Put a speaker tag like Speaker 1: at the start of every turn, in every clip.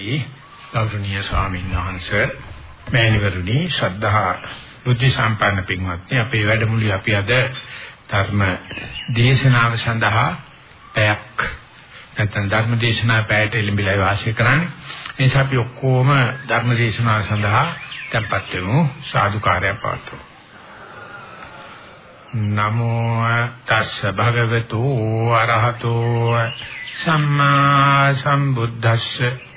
Speaker 1: අවසරයි ගෞරවනීය ස්වාමීන් වහන්සේ මෑණිවරුනි ශ්‍රද්ධා බුද්ධ සම්පන්න පින්වත්නි අපේ වැඩමුළුවේ අපි අද ධර්ම දේශනාව සඳහා පැයක් නැත්නම් ධර්ම දේශනාව පැයට එළඹිලා වාසය කරන්නේ. ඒ නිසා අපි ඔක්කොම ධර්ම දේශනාව සඳහා tempත් වෙමු. සාදුකාරය පාත්වමු නමෝ තස්ස භගවතු අරහතෝ සම්මා සම්බුද්දස්ස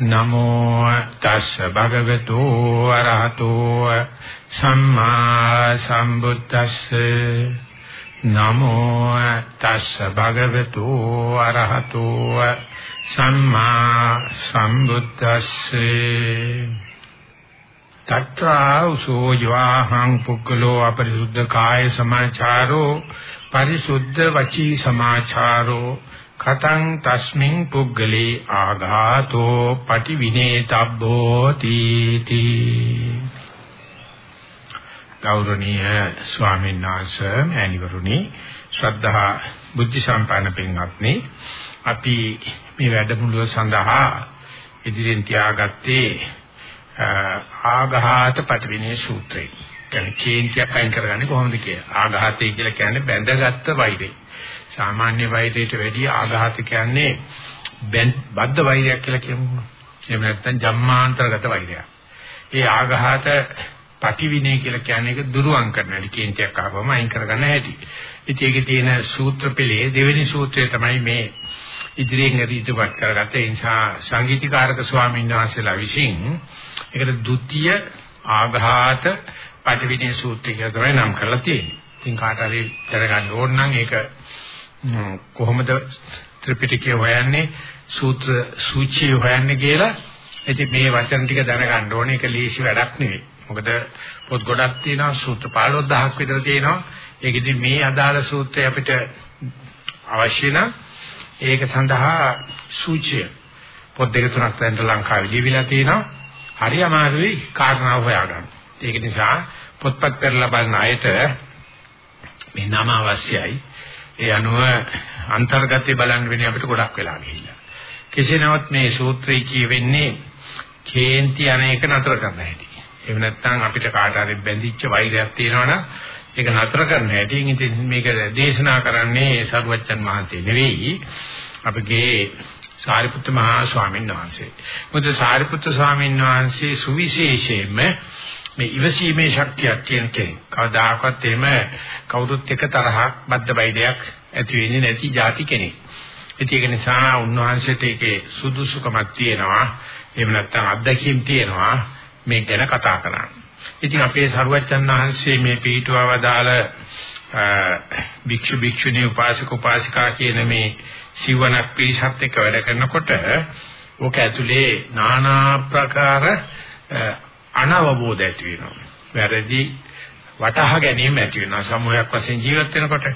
Speaker 1: නමෝ තස්ස භගවතු අරහතෝ සම්මා සම්බුද්දස්ස. නමෝ තස්ස භගවතු අරහතෝ සම්මා සම්බුද්දස්සේ. තත්‍රාසෝ යවාහං පුක්කලෝ අපරිසුද්ධ කාය සමාචාරෝ පරිසුද්ධ වචී සමාචාරෝ කතං තස්මින් පුග්ගලේ ආඝාතෝ පටිවිනේතබ්බෝ තීති ගෞරවනීය ස්වාමීන් වහන්සේ මෑණිවරුනි ශ්‍රද්ධා බුද්ධ සම්පන්න පින්වත්නි අපි මේ වැඩමුළුව සඳහා ඉදිරියෙන් තියාගත්තේ ආඝාත පටිවිනේ සූත්‍රය. කියන්නේ කේන්තියක් අයින් කරගන්නේ කොහොමද කියලා. ආඝාතය කියලා කියන්නේ බැඳගත්තු වෛරය. සාමාන්‍ය වෛරයට වැඩිය ආඝාත කියන්නේ බද්ධ වෛරයක් කියලා කියමු. එහෙම නැත්නම් ජම්මාන්තරගත වෛරයක්. ඒ ආඝාත පටිවිනේ කියලා කියන්නේ ඒක දුරුවන් කරන හැටි කේන්තියක් ආවම අයින් කරගන්න හැටි. ඉතින් ඒකේ තියෙන සූත්‍ර පෙළේ දෙවෙනි සූත්‍රය තමයි මේ ඉදිරියෙන් ඉදිරියට කරගත්ත ඒ නිසා සංගීතීකාරක ස්වාමීන් වහන්සේලා විසින් ඒකට ဒ ුතිය ආඝාත පටිවිනේ සූත්‍රය කියලා තමයි නම් කරලා තියෙන්නේ. ඉතින් කාට හරි දැනගන්න ඕන නම් ඒක කොහොමද ත්‍රිපිටකය හොයන්නේ සූත්‍ර සූචිය හොයන්නේ කියලා ඉතින් මේ වචන ටික දැනගන්න ඕනේ ඒක ලීසි වැඩක් නෙවෙයි. මොකද පොත් ගොඩක් තියෙනවා සූත්‍ර 15000ක් විතර තියෙනවා. ඒකෙදි මේ අදාළ සූත්‍රය අපිට අවශ්‍ය නම් ඒක සඳහා සූචිය පොත් දෙක තුනක් දැන් ලංකාවේ ලියවිලා තියෙනවා. හරි අමාරුයි කාරණාව හොයාගන්න. ඒක නිසා පොත්පත් කරලා බලන අයට මේ නම අවශ්‍යයි. ඒ අනුව අන්තර්ගතය බලන්න වෙන්නේ අපිට ගොඩක් වෙලා ගිහිල්ලා. කෙසේ නමුත් මේ සූත්‍රය කියවෙන්නේ කේන්ති අනේක නතර කරන්න හැටි. එහෙම නැත්නම් අපිට කාට හරි බැඳිච්ච වෛරයක් තියෙනවනම් ඒක නතර කරන්න හැටි. ඉතින් මේක දේශනා කරන්නේ සරුවච්චන් මහත්තයා නෙවෙයි. අපගේ සාරිපුත්ත මහා ස්වාමීන් වහන්සේ. මොකද සාරිපුත්ත ස්වාමීන් වහන්සේ සුවිශේෂයෙන්ම මේ ඉවසීමේ ශක්තියක් තියෙන කෙනෙක්. කවදාකවත් එහෙම කවුරුත් එක තරහක් බද්ධ බයිඩයක් ඇති වෙන්නේ නැති જાති කෙනෙක්. ඒක නිසා උන්වහන්සේට ඒකේ සුදුසුකමක් තියෙනවා. එහෙම නැත්නම් අත්දැකීම් තියෙනවා මේ ගැන කතා කරන්න. ඉතින් අපේ සරුවච්චන් වහන්සේ මේ පිටුවවදාල භික්ෂු භික්ෂුණී උපාසක උපාසිකා කියන මේ සිවණක් පිරිසත් එක්ක වැඩ කරනකොට ඕක ඇතුලේ নানা ප්‍රකාර අනවබෝධ ඇති වෙනවා. වැරදි වටහා ගැනීම ඇති වෙනවා. සමූහයක් වශයෙන් ජීවත් වෙනකොට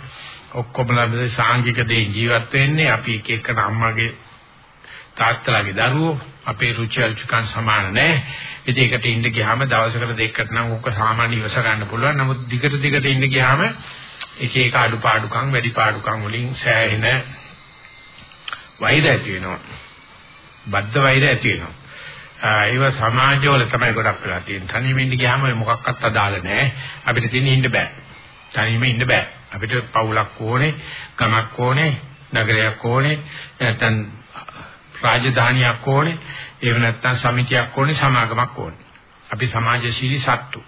Speaker 1: ඔක්කොම ළමද සාංගික දේ ජීවත් වෙන්නේ අපි එක එක අම්මගේ තාත්තලාගේ දරුවෝ අපේ රුචි අරුචිකන් සමාන නැහැ. ඉතින් ඒකට ඉන්න ගියාම දවසකට දෙකකට නම් ඔක්ක සාමාන්‍ය ඉවස ගන්න පුළුවන්. නමුත් දිගට දිගට ඉන්න ගියාම එක එක අඩුපාඩුකම් වැඩි පාඩුකම් වලින් සෑහෙන වෛර ඇති වෙනවා. බද්ධ වෛර ඇති වෙනවා. ඒව සමාජවල තමයි ගොඩක් වෙලා තියෙන්නේ. තනියම ඉන්න ගියාම මොකක්වත් අදාළ නැහැ. අපිට තියෙන ඉන්න බෑ. තනියම ඉන්න බෑ. අපිට පවුලක් ඕනේ, ගමක් ඕනේ, නගරයක් ඕනේ, නැත්නම් රාජධානියක් ඕනේ, එහෙම නැත්නම් සමිතියක් ඕනේ, සමාගමක් ඕනේ. අපි සමාජශීලී සත්තු.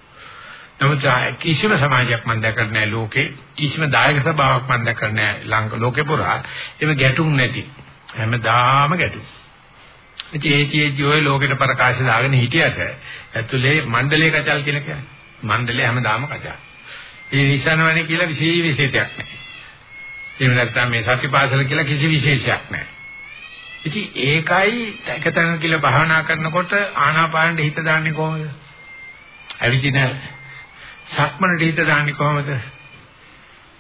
Speaker 1: නමුත් කිසිම සමාජයක් මම දැකලා නැහැ ලෝකේ කිසිම දායක සභාවක් මම දැකලා නැහැ ලංක ලෝකේ පුරා ඒක ගැටුම් නැති හැමදාම ගැටුම් ඉතින් ඒකේදී ඔය ලෝකෙට ප්‍රකාශ දාගෙන හිටියට ඇතුලේ මණ්ඩලයේ කචල් කියලා කියන්නේ. මණ්ඩලයේ හැමදාම කචල්. ඒ නිසනවනේ කියලා විශේෂ විශේෂයක් නැහැ. එහෙම නැත්නම් මේ සත්‍යපාසල කියලා කිසි විශේෂයක් නැහැ. ඉතින් ඒකයි එකතන කියලා භාවනා කරනකොට ආනාපානෙ හිත දාන්නේ කොහොමද? අවිජින සක්මනට හිත දාන්නේ කොහොමද?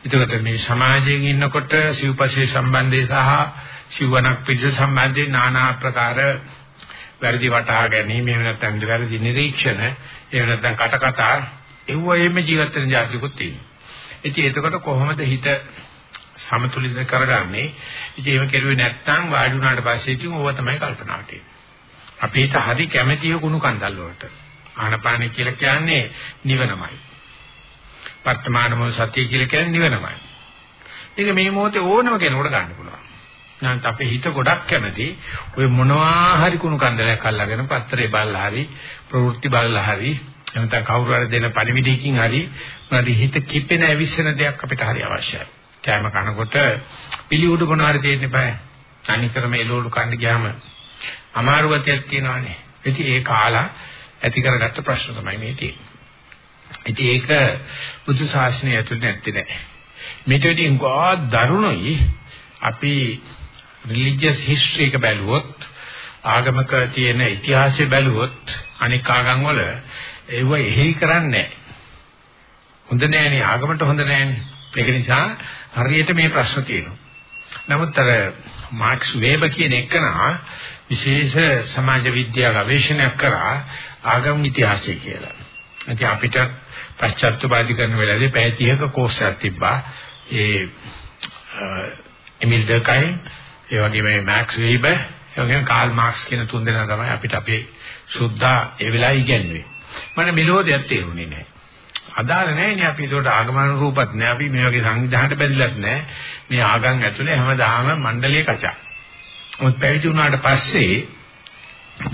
Speaker 1: එතකොට මේ සමාජයෙන් ඉන්නකොට සිව්පස්සේ සම්බන්ධය සහ සිවණක් පිළිස සම්බන්ධයෙන් নানা ආකාර වැරදි වටහා ගැනීම එහෙම නැත්නම් වැරදි නිරීක්ෂණ එහෙම නැත්නම් කට කතා එව්වයෙම ජීවත් වෙන જાතිකුත් තියෙනවා. ඉතින් එතකොට කොහොමද හිත සමතුලිත කරගන්නේ? ඉතින් එහෙම කෙරුවේ නැත්නම් වාඩි වුණාට පස්සේ ඉතින් ඕවා තමයි කල්පනාවට එන්නේ. අපි හිත හරි කැමැතිය කුණු කන්දල් වලට. ආනපාන කියලා කියන්නේ නිවනමයි. වර්තමාන මොහොත සතිය කියලා කියන්නේ නිවනමයි. ඒක මේ මොහොතේ ඕනම කෙනෙකුට ගන්න පුළුවන්. නැත්නම් අපේ හිත ගොඩක් කැමති ඔය මොනවා හරි කුණු කන්දලයක් අල්ලගෙන පත්තරේ බලලා හරි ප්‍රවෘත්ති බලලා හරි නැත්නම් කවුරු හරි දෙන පණිවිඩයකින් හරි මොනවාරි හිත කිපෙන ඇවිස්සෙන දෙයක් අපිට හරි අවශ්‍යයි. කෑම කනකොට පිළිඋඩු මොනවාරි තියෙන්න බෑ. අනිකරම එළවලු කන්න ගියාම අමාරු ගතියක් තියෙනවානේ. ඉතින් ඒ කාලා ඇති කරගත්ත ප්‍රශ්න තමයි මේ තියෙන්නේ. ඉතින් ඒක බුදු ශාසනය ඇතුළේ නැත්තේ නෑ. මේට වඩා ගා දරුණුයි අපි රිලිජියස් හිස්ටරි එක බැලුවොත් ආගමක තියෙන ඉතිහාසය බැලුවොත් අනික් ආගම් වල ඒව එහෙයි කරන්නේ හොඳ නෑනේ ආගමට හොඳ නෑනේ. ඒක නිසා හරියට මේ ප්‍රශ්න තියෙනවා. නමුත් අර මාක්ස් වේබර් කියන එකනා විශේෂ සමාජ විද්‍යා ගවේෂණයක් කරා ආගම් ඉතිහාසය කියලා. ඉතින් අපිට පශ්චාත්තුපාදි කරන වෙලාවේ පැය 30ක කෝස් එකක් තිබ්බා. ඒ එමිල් ඩර්කයින්, ඒ වගේම මැක්ස් වේබර්, ඒ වගේම කාල් මාක්ස් කියන තුන් දෙනා තමයි අපිට අපේ සුද්ධා ඒ වෙලාවේ ඉගෙනුවේ. මම මෙලෝදියක් තේරුනේ නැහැ. අදාළ නැහැ නේ අපි ඒකට ආගමන රූපත් නැහැ අපි මේ වගේ සංවිධානයට බැඳිලත් නැහැ මේ ආගම් ඇතුලේ හැමදාම මණ්ඩලයේ කචා. මොකද පැවිදි වුණාට පස්සේ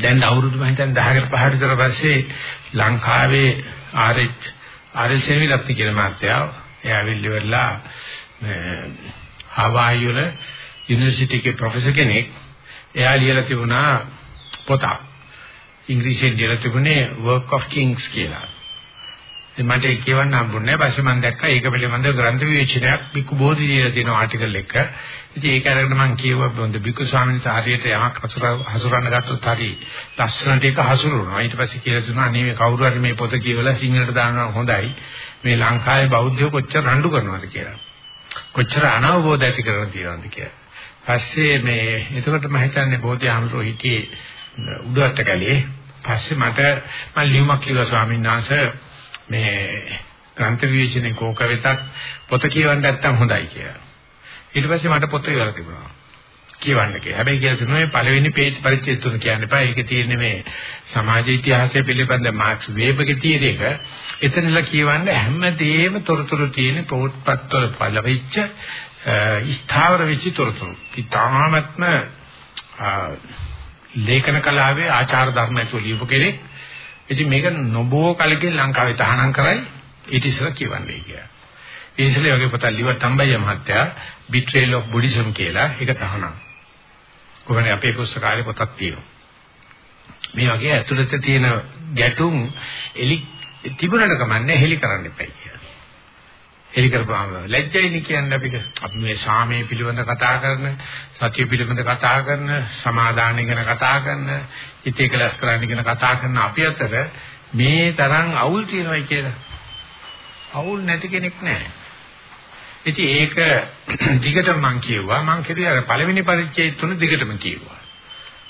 Speaker 1: දැන් අවුරුදු මම හිතන්නේ 10කට 5කට විතර පස්සේ ලංකාවේ ආර්.එච්. ආර්.එල්. සෙනවිලත්ති කියන මාත්‍යාව එයා ඇවිල්ලිවලා හවායි වල යුනිවර්සිටි එකේ ප්‍රොෆෙසර් කෙනෙක් එයා ලියලා තිබුණා පොතක් ඉංග්‍රීසියෙන් ලියලා තිබුණේ work of kings කියලා. ඉතින් මට ඒක කියවන්න හම්බුනේ නැහැ. පස්සේ මම දැක්කා ඒක පිළිබඳව ග්‍රන්ථ විවේචනයක් බිකු බෝධි ලියලා තියෙන ආටිකල් එක. ඉතින් ඒක අරගෙන මම කියුවා බොන්ද බිකු ස්වාමීන් වහන්සේ හරියට යමක් හසුර හසුරන්න ගත්තොත් හරි ලස්සනට ඒක හසුරුවනවා. ඊට පස්සේ කියලා දුන්නා අනේ මේ කවුරු හරි මේ පොත කියවලා සිංහලට දානවා හොඳයි. මේ ලංකාවේ බෞද්ධයෝ කොච්චර රණ්ඩු කරනවද කියලා. කොච්චර අනවබෝධ ඇති කරන තියනවද කියලා. පස්සේ මේ එතකොට මම හිතන්නේ බෝධි ආමරෝ හිටියේ උඩට කැලේ. පස්සේ මට මම ලියුමක් කිව්වා ස්වාමීන් වහන්සේ මේ ග්‍රන්ථ විවේචනයේ කෝක වෙතත් පොත කියවන්න නැත්තම් හොඳයි කියලා. ඊට පස්සේ මට පොත ඉවර තිබුණා. කියවන්න කියලා. හැබැයි කියලා තුනේ පළවෙනි පේජ් පරිච්ඡේද තුන කියන්න එපා. ඒකේ තියෙන්නේ මේ සමාජ ඉතිහාසය පිළිබඳ මාක්ස් වේබර්ගේ තියෙන එක. එතනලා කියවන්න හැමදේම තොරතුරු තියෙන පොත්පත්වල පළවෙච්ච ස්ථාවර වෙච්ච තොරතුරු. ඊටාත්ම ලේඛන කලාවේ ආචාර ධර්ම ඇතුළු ලියපු කෙනෙක් ඉතින් මේක නොබෝ කලකින් ලංකාවේ තහනම් කරයි ඊට ඉස්සෙල්ලා කියවන්නේ කියලා. ඉස්සෙල්ලා වගේ පොත ලිව තම්බయ్య මහත්තයා Betrayal of Buddhism කියලා ඒක තහනම්. කොහොමද අපේ පුස්තකාලේ පොතක් තියෙනවා. මේ වගේ ඇතුළත තියෙන ගැටුම් එලි තිබුණට කමන්නේ හෙලි කරන්න එපයි කියලා. හෙලි කරපුවාම ලැජ්ජයිනි කියන්නේ අපිට. අපි මේ සාමයේ පිළිබඳ කතා කරන, සතිය පිළිබඳ කතා කරන, සමාදානය ගැන කතා කරන, හිතේ කලස් කරන්න ගැන කතා කරන අපි අතර මේ තරම් අවුල් තියෙනවයි කියලා. අවුල් නැති කෙනෙක් නැහැ. ඉතින් ඒක දිගටම මම කියුවා. මම කිව්වේ අර පළවෙනි පරිච්ඡේදය තුන දිගටම කියුවා.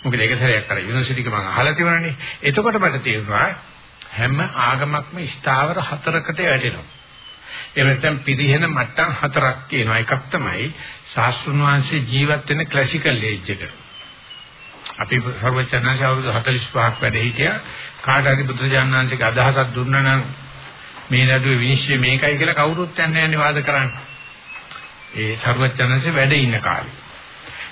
Speaker 1: මොකද ඒක සැරයක් කරා යුනිවර්සිටි එක මම අහලා තිබුණානේ. එතකොට මට තේරුණා හැම ආගමක්ම ස්ථාවර හතරකට වැටෙනවා. එහෙම නැත්නම් පිරිහෙන මට්ටම් හතරක් තියෙනවා. එකක් තමයි ශාස්ත්‍රුන් වහන්සේ ජීවත් වෙන ක්ලාසිකල් ඒජ් එක. අපි සර්වචනංශ අවුරුදු 45ක් වැඩ හිටියා. කාට හරි බුදුජානනාංශික අදහසක් දුන්නා නම් මේ නඩුවේ විනිශ්චය මේකයි කියලා කවුරුත් යන්නේ නැහැ වාද කරන්න. ඒ සර්වචනංශ වැඩ ඉන්න කාලේ.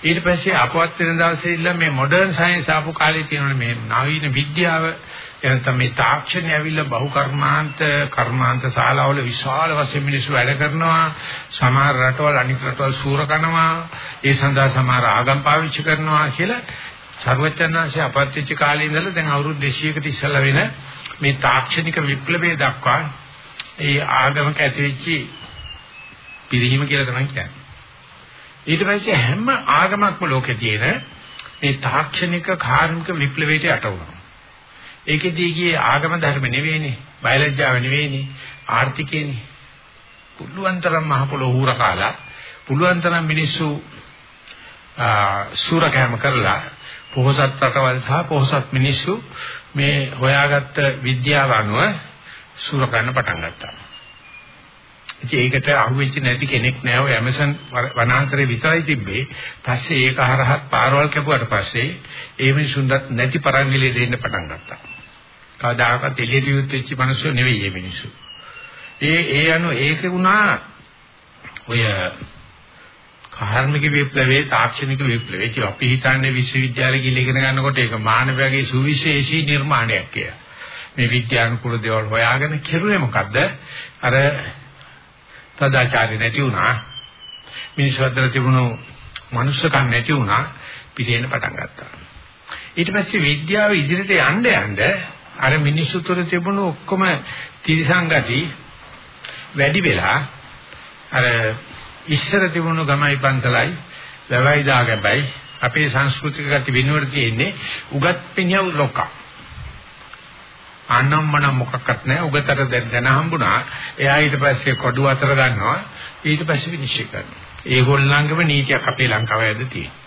Speaker 1: ඊට පස්සේ අපවත් වෙන දවසේ ඉන්න මේ මොඩර්න් සයන්ස් ආපු කාලේ තියෙනනේ මේ නවීන විද්‍යාව එනතම මේ තාක්ෂණය ඇවිල්ලා බහු කර්මාන්ත කර්මාන්ත ශාලාවල විශාල වශයෙන් මිනිස්සු වැඩ කරනවා සමහර රටවල් අනිත් රටවල් සූර කරනවා ඒ සඳහා සමහර ආගම් පාවිච්චි කරනවා කියලා සර්වචන්නාංශය අපත්‍ච්ච කාලේ ඉඳලා දැන් අවුරුදු 200කට ඉස්සෙල්ලා වෙන මේ තාක්ෂණික විප්ලවය දක්වා ඒ ආගමක ඇතිවෙච්ච පිරිහීම කියලා තමයි කියන්නේ. ඊට පස්සේ හැම ආගමක්ම ලෝකේ තියෙන මේ තාක්ෂණික කාර්මික විප්ලවයට යට වුණා. ඒකෙදී ගියේ ආගම ධර්ම නෙවෙයිනේ, බයලජ්ජාව නෙවෙයිනේ, ආර්ථිකේනේ. පුළුවන් තරම් මහ පොළොව හුර කාලා, පුළුවන් තරම් මිනිස්සු සූරකෑම කරලා පොහොසත් රටවල් සහ පොහොසත් මිනිස්සු මේ හොයාගත්ත විද්‍යාව අනුව සූරකන්න පටන් ගත්තා. ඉතින් ඒකට අහුවෙච්ච නැති කෙනෙක් නෑ ඔය ඇමසන් වනාන්තරේ විතරයි තිබ්බේ. පස්සේ ඒක හරහත් පාරවල් කැපුවට පස්සේ ඒ මිනිසුන්ට නැති පරංගිලේ දෙන්න පටන් ගත්තා. කවදාකවත් එළියට යුත් වෙච්ච මිනිස්සු නෙවෙයි මේ මිනිස්සු. ඒ ඒ අනු ඒක වුණා ඔය කාර්මික විප්ලවයේ තාක්ෂණික විප්ලවයේ ඉතින් අපි හිතන්නේ විශ්වවිද්‍යාලෙ ගිහින් ඉගෙන ගන්නකොට ඒක මානවයාගේ සුවිශේෂී නිර්මාණයක් කියලා. මේ විද්‍යානුකූල දේවල් හොයාගෙන කෙරුවේ මොකද්ද? අර සදාචාරය නැති වුණා. මිනිස්සු අතර තිබුණු මනුස්සකම් නැති වුණා. පිළිෙන්න පටන් ගත්තා. ඊට පස්සේ විද්‍යාව ඉදිරියට යන්න යන්න අර මිනිස්සු තුර තිබුණු ඔක්කොම තිරසංගති වැඩි වෙලා අර ඉස්සර තිබුණු ගමයි පන්සලයි වැවයි දාගබයි අපේ සංස්කෘතික ගති වෙනුවට තියෙන්නේ උගත් පිනියව ලොක්කා. අනම්මන මොකක්වත් නැහැ උගතට දැන හම්බුණා. එයා ඊට පස්සේ කොඩු අතර ගන්නවා. ඊට පස්සේ විනිශ්චය කරනවා. ඒගොල්ලන්ගේම නීතියක් අපේ ලංකාවේ ඇද තියෙනවා.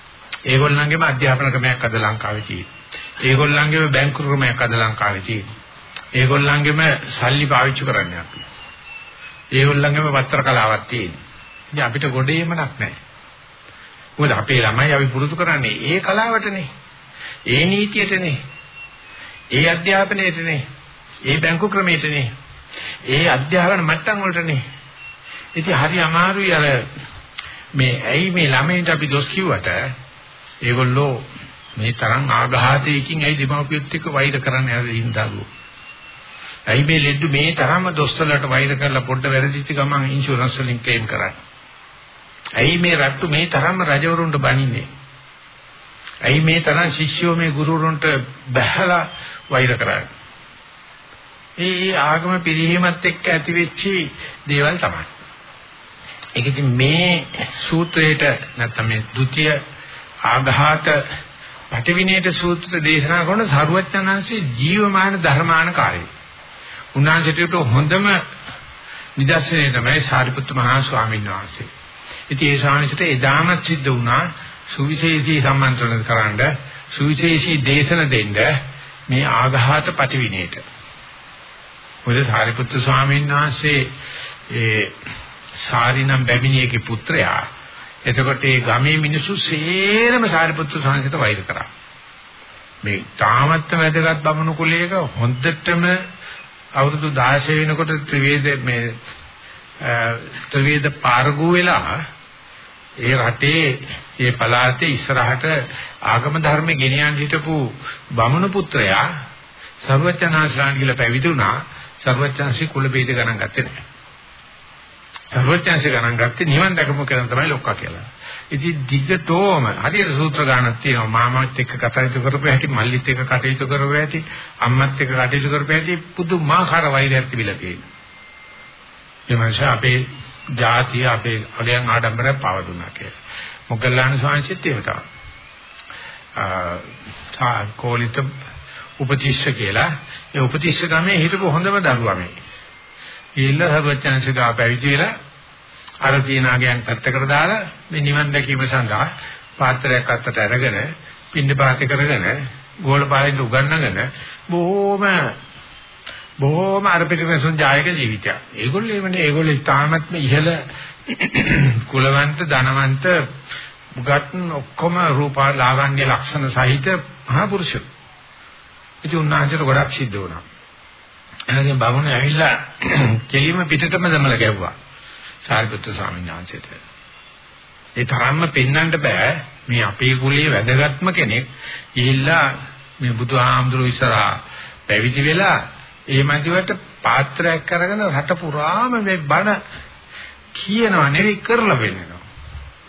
Speaker 1: ඒගොල්ලන්ගේම අධ්‍යාපන ක්‍රමයක් අද ලංකාවේ තියෙනවා. ඒගොල්ලන්ගේම බැංකු ක්‍රමයක් අද ලංකාවේ තියෙනවා. ඒගොල්ලන්ගේම සල්ලි පාවිච්චි කරන්නේ අපි. ඒගොල්ලන්ගේම පත්‍ර කලාවක් තියෙනවා. ඉතින් අපිට ගොඩේමනක් නැහැ. මොකද අපේ ළමයි අපි පුරුදු කරන්නේ ඒ කලාවටනේ. ඒ නීතියටනේ. ඒ අධ්‍යාපනයේටනේ. ඒ බැංකු ක්‍රමයටනේ. ඒ අධ්‍යාපන මට්ටම් වලටනේ. ඉතින් හරි අමාරුයි අර මේ ඇයි මේ ළමයින්ට අපි දොස් කිව්වට ඒගොල්ලෝ මේ තරම් ආඝාතයකින් ඇයි දෙමාපියොත් එක්ක වෛර කරන්නේ අර හින්දාලුවෝ. ඇයි මේ ලෙඩ මේ තරම දොස්තරලට වෛර කරලා පොඩ්ඩ වැරදිච්ච ගමන් ඉන්ෂුරන්ස් වලින් ක්ලේම් කරන්නේ. ඇයි මේ රට්ටු මේ තරම්ම රජවරුන්ට බනින්නේ? ඇයි මේ තරම් ශිෂ්‍යෝ මේ ගුරුවරුන්ට බැහැලා වෛර කරන්නේ? ඒ ආගම පිළිහිමත් එක්ක ඇතිවෙච්ච දේවල් තමයි. ඒක ඉතින් මේ සූත්‍රයේට නැත්නම් මේ ဒ ුතිය ආඝාත පටිවිනේට සූත්‍ර දේශනා කරන සරුවචනංශේ ජීවමාන ධර්මාන කාර්යය. උන්වහන්සේට හොඳම නිදර්ශනය තමයි සාරිපුත්තු මහා ස්වාමීන් වහන්සේ. ඉතින් ඒ ශානිසට එදාමත් සිද්ධ වුණා සුවිශේෂී සම්මන්ත්‍රණ කරන්න සුවිශේෂී දේශන දෙන්න මේ ආඝාත පටිවිණේට. මොකද සාරිපුත්තු ස්වාමීන් වහන්සේ ඒ සාරිනම් බැමිණියගේ පුත්‍රයා එතකොට ඒ ගමේ මිනිස්සු සේරම සාරිපුත්තු ස්වාමීන්ට වෛර කරා. මේ තාමත් වැදගත් බමුණු කුලයක හොඳටම අවුරුදු 16 වෙනකොට ත්‍රිවේද මේ ත්‍රිවේද පාරගු වෙලා ඒ රටේ ඒ පළාතේ ඉස්සරහට ආගම ධර්ම ගෙනියන් හිටපු බමුණු පුත්‍රයා සර්වචනාශ්‍රාන් කියලා පැවිදුණා සර්වචන්සි කුල බේද ගණන් ගත්තේ නැහැ. සර්වචන්සි ගණන් ගත්තේ නිවන් දැකපු කෙනා තමයි ලොක්කා කියලා. ඉතින් දිගටම හරියට සූත්‍ර ගානක් තියෙනවා මාමත් එක්ක කටයුතු කරපු හැටි මල්ලිත් එක්ක කටයුතු කරපු හැටි අම්මත් එක්ක කටයුතු කරපු හැටි පුදුමාකාර වෛරයක් තිබිලා තියෙනවා. ඒ මනුෂ්‍ය අපේ ජාතිය අපේ අගයන් ආඩම්බරයක් පාව දුන්නා කියලා. මොග්ගල්ලාන ස්වාමීන් එහෙම තමයි. ආ කෝලිත උපතිස්ස කියලා ඒ උපතිස්ස ගමේ හිටපු හොඳම දරුවා මේ. ඊළ සර්වඥාන්සේගා පැවිදි වෙලා අර තීනාගයන් පැත්තකට දාලා මේ නිවන් දැකීම සඳහා පාත්‍රයක් අත්තට අරගෙන පින්න පාති කරගෙන ගෝල පාලෙන් උගන්නගෙන බොහොම බොහොම අර පිටිපස්සෙන් ජායක ජීවිතයක්. ඒගොල්ලෝ එවනේ ඒගොල්ලෝ ඉතාමත්ම ඉහළ කුලවන්ත ධනවන්ත මුගත් ඔක්කොම රූප ලාවන්‍ය ලක්ෂණ සහිත මහා පුරුෂයෝ. ඉතින් උන්වහන්සේට ගොඩක් සිද්ධ වුණා. එහේ බමුණ ඇවිල්ලා කෙලිම පිටතම දමලා ගැව්වා. සාරිපුත්‍ර ස්වාමීන් වහන්සේට. ඒ තරම්ම පෙන්වන්න බෑ මේ අපේ කුලයේ වැදගත්ම කෙනෙක් ගිහිල්ලා මේ බුදුහාමුදුරුවෝ ඉස්සරහා පැවිදි වෙලා ඒ මැදිවට පාත්‍රයක් අරගෙන රට පුරාම මේ බණ කියනවා නෙවෙයි කරලා වෙන්නනවා.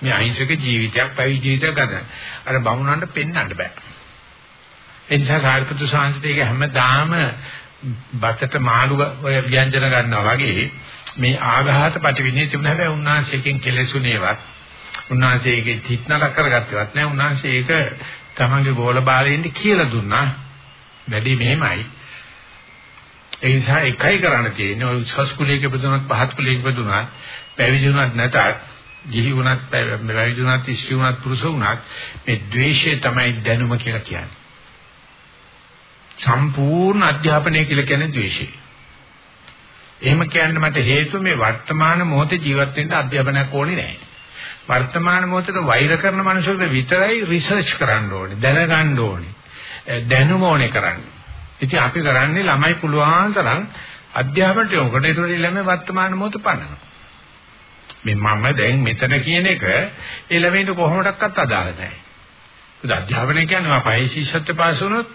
Speaker 1: මේ අහිංසක ජීවිතයක් පැවිදි ජීවිතයක් ගත. අර බමුණන්ට පෙන්වන්න බෑ. ඒ නිසා සාරිපුත්‍ර සාංශිතේක හැමදාම බතට මාළු ඔය ව්‍යංජන ගන්නවා වගේ මේ ආඝාත පටිවිනේ තිබුණ හැබැයි උන්වහන්සේකින් කෙලෙසුනේවත් උන්වහන්සේගේ තිත්නල කරගත්තේවත් නෑ උන්වහන්සේ ඒක තමන්ගේ ගෝල බාලෙන්ට කියලා දුන්නා. වැඩි මෙහෙමයි. ඒ නිසා එකයි කරන්න තියෙන්නේ ඔය උසස් කුලයක ඉපදුනත් පහත් කුලයක ඉපදුනත් පැවිදි වුණත් නැතත් ගිහි වුණත් පැවිදි වුණත් ඉස්ති වුණත් පුරුෂ වුණත් මේ द्वේෂය තමයි දැනුම කියලා කියන්නේ. සම්පූර්ණ අධ්‍යාපනය කියලා කියන්නේ द्वේෂය. එහෙම කියන්න මට හේතුව මේ වර්තමාන මොහොතේ ජීවත් වෙන්න අධ්‍යාපනයක් ඕනේ නැහැ. වර්තමාන මොහොතේ වෛර කරන මනුස්සයෙකුට විතරයි රිසර්ච් කරන්න ඕනේ, දැනගන්න ඕනේ. දැනුම ඕනේ කරන්නේ. ඉතින් අපි කරන්නේ ළමයි පුළුවන් තරම් අධ්‍යාපනයට යොමුකට ඒතකොට ළමයි වර්තමාන මොහොත පන්නනවා. මේ මම දැන් මෙතන කියන එක ඒ ළමයින්ට කොහොමඩක්වත් අදාළ නැහැ. ඒක අධ්‍යාපනය කියන්නේ මම පහේ ශිෂ්‍යත්ව පාස් වුණොත්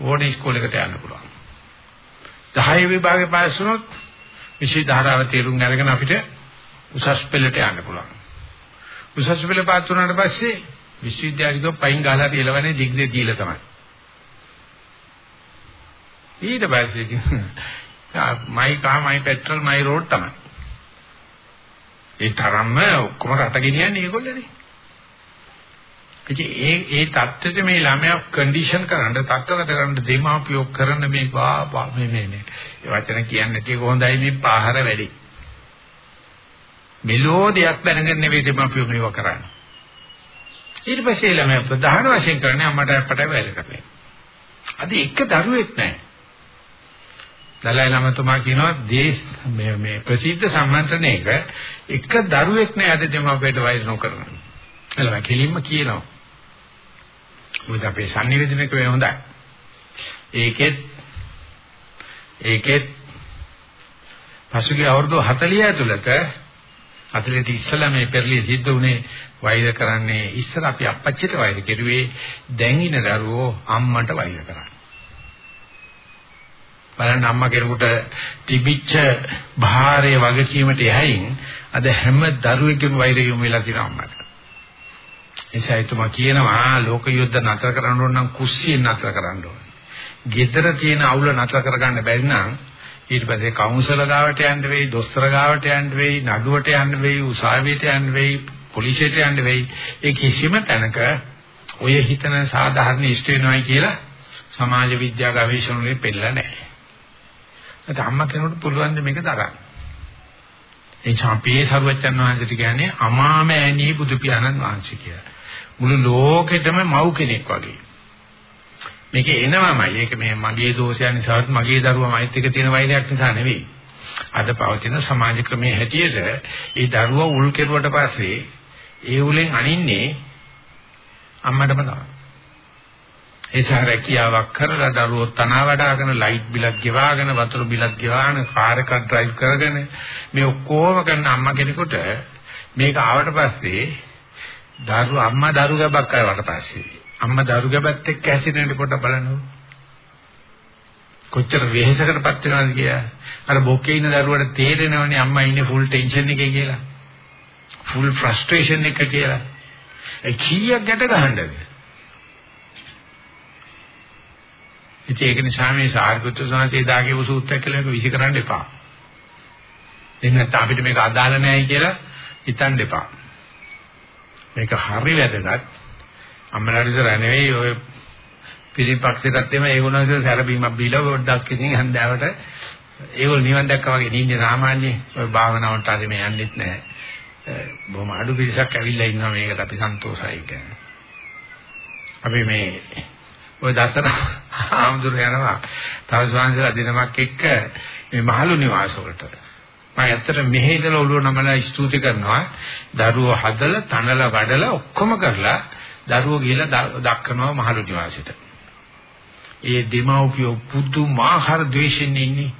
Speaker 1: ඕනේ ඉස්කෝලේකට යන්න පුළුවන්. 10 විභාගේ පාස් වුණොත් විශේෂ ධාරාව තේරුම් අරගෙන අපිට උසස් පෙළට යන්න පුළුවන්. උසස් පෙළ පාස් වුණාට පස්සේ විශ්වවිද්‍යාලිකව පයින් ගහලා තියලවන්නේ ඩිග්‍රී දීලා තමයි. ඊට පස්සේ මයි කා මයි පෙට්‍රල් මයි රෝඩ් තමයි. ඒ තරම්ම ඔක්කොම රට ගෙනියන්නේ ඒගොල්ලනේ. ඉතින් ඒ ඒ தත්ත්වෙද මේ ළමයා කන්ඩිෂන් කරන්න තත්ත්වගත කරන්න දෙමාපියෝ කරන මේ බා මේ මේ මේ ඒ වචන කියන්නේ ඒක හොඳයි මේ පාහර වැඩි. මෙලෝඩියක් දැනගෙන නෙවෙයි දෙමාපියෝ මේව කරන්නේ. ඊට පස්සේ ළමයා ප්‍රධාන වශයෙන් කරන්නේ අම්මට අපට වැල කරන්නේ. අද එක දරුවෙක් නැහැ. දලයි ලාමතුමා කියනවා දේශ මේ මේ ප්‍රසිද්ධ සම්මන්ත්‍රණයක එක දරුවෙක් නෑ අද දෙමාපියට වෛර නොකරන. එළම කෙලින්ම කියනවා. මොකද අපේ sannivedanaක වේ හොඳයි. ඒකෙත් ඒකෙත් පසුගිය අවුරුදු 40 ඇතුළත 40 ඉස්සලා මේ පෙරලිය සිද්ධ වුණේ වෛර කරන්නේ ඉස්සර අපි අපච්චිට වෛර කෙරුවේ දැන් ඉන දරුවෝ අම්මට වෛර කරන්නේ. බලන්න අම්මා කෙනෙකුට තිබිච්ච භාරයේ වගකීමට එහයින් අද හැම දරුවෙක්ගේම වෛරය යොමු වෙලා තියෙනවා අම්මට. එනිසා එතුමා කියනවා ලෝක යුද්ධ නතර කරන්න ඕන නම් කුස්සියෙන් නතර කරන්න ඕන. gedara තියෙන අවුල නතර කරගන්න බැරි නම් ඊට පස්සේ කවුන්සල ගාවට යන්න වෙයි, දොස්තර ගාවට යන්න වෙයි, නඩුවට යන්න වෙයි, උසාවියට යන්න වෙයි, පොලිසියට යන්න වෙයි. ඒ කිසිම තැනක ඔය හිතන සාධාරණ ඉෂ්ට වෙනවයි කියලා සමාජ විද්‍යා ගවේෂණ වලින් පෙන්නලා නැහැ. ඒත් අම්මා කෙනෙකුට පුළුවන් මේක දරන්න. ඒ චාපියේ සරුවච්චන් වහන්සේට කියන්නේ අමාමෑණී බුදු පියාණන් වහන්සේ කියලා. මුළු ලෝකෙටම මව් කෙනෙක් වගේ. මේක එනවාමයි. ඒක මේ මගේ දෝෂය නිසාවත් මගේ දරුවාමයිත් එක තියෙන වෛරයක් නිසා නෙවෙයි. අද පවතින සමාජ ක්‍රමයේ හැටියට ඒ දරුවා උල් කෙරුවට පස්සේ ඒ උලෙන් අනින්නේ අම්මටම තමයි. ඒසා රැකියාවක් කරලා දරුවෝ තනවා වඩාගෙන ලයිට් බිලක් ගෙවාගෙන වතුර බිලක් ගෙවාගෙන කාර් එකක් ඩ්‍රයිව් කරගෙන මේ ඔක්කොම කරන අම්මා කෙනෙකුට මේක ආවට පස්සේ දරුවෝ අම්මා දරු ගැබක් කරවට පස්සේ. අම්මා දරු ගැබත් එක්ක ඇසිරෙන්න කොට බලන්න. කොච්චර වෙහෙසකටපත් වෙනවද කියලා. අර බොකේ ඉන්න දරුවට තේරෙනවනේ අම්මා ඉන්නේ ෆුල් ටෙන්ෂන් එකේ කියලා. ෆුල් ෆ්‍රස්ට්‍රේෂන් එක කියලා. ඒ කීයක් ගැට ගහන්නද? ඉතින් ඒක නිසා මේ සාරිපුත්‍ර සාංශේ දාගේ සූත්‍රය කියලා එක විසි කරන්න එපා. එහෙනම් නැත්නම් අපිට මේක අදාළ නැහැ කියලා හිතන්න එපා. මේක හරි වැදගත්. අම්මලාට ඉතර නෙවෙයි ඔය පිළිපක්ෂයටත් එම ඒගොල්ලෝ සැරබීමක් බීලා පොඩ්ඩක් ඉතින් හන්දාවට ඒගොල්ලෝ නිවන් දැක්කා වගේ නින්නේ සාමාන්‍ය ඔය භාවනාවට ආදී මේ යන්නෙත් නැහැ. බොහොම අඩු පිරිසක් ඇවිල්ලා ඉන්නවා මේකට අපි සන්තෝෂයි කියන්නේ. අපි මේ ඔය දසර ආම්දුර යනවා. තව ස්වාමීන්වහන්සේලා දිනමක් එක්ක මේ මහලු නිවාස වලට. මම ඇත්තට මෙහෙ ඉඳලා ඔළුව නමලා ස්තුති කරනවා. දරුවෝ හදලා, තනලා, වඩලා ඔක්කොම කරලා දරුවෝ ගිහලා දක්කනවා මහලු නිවාසෙට. ඒ දෙමව්පියෝ පුදුමාකාර ද්වේෂෙන් ඉන්නේ.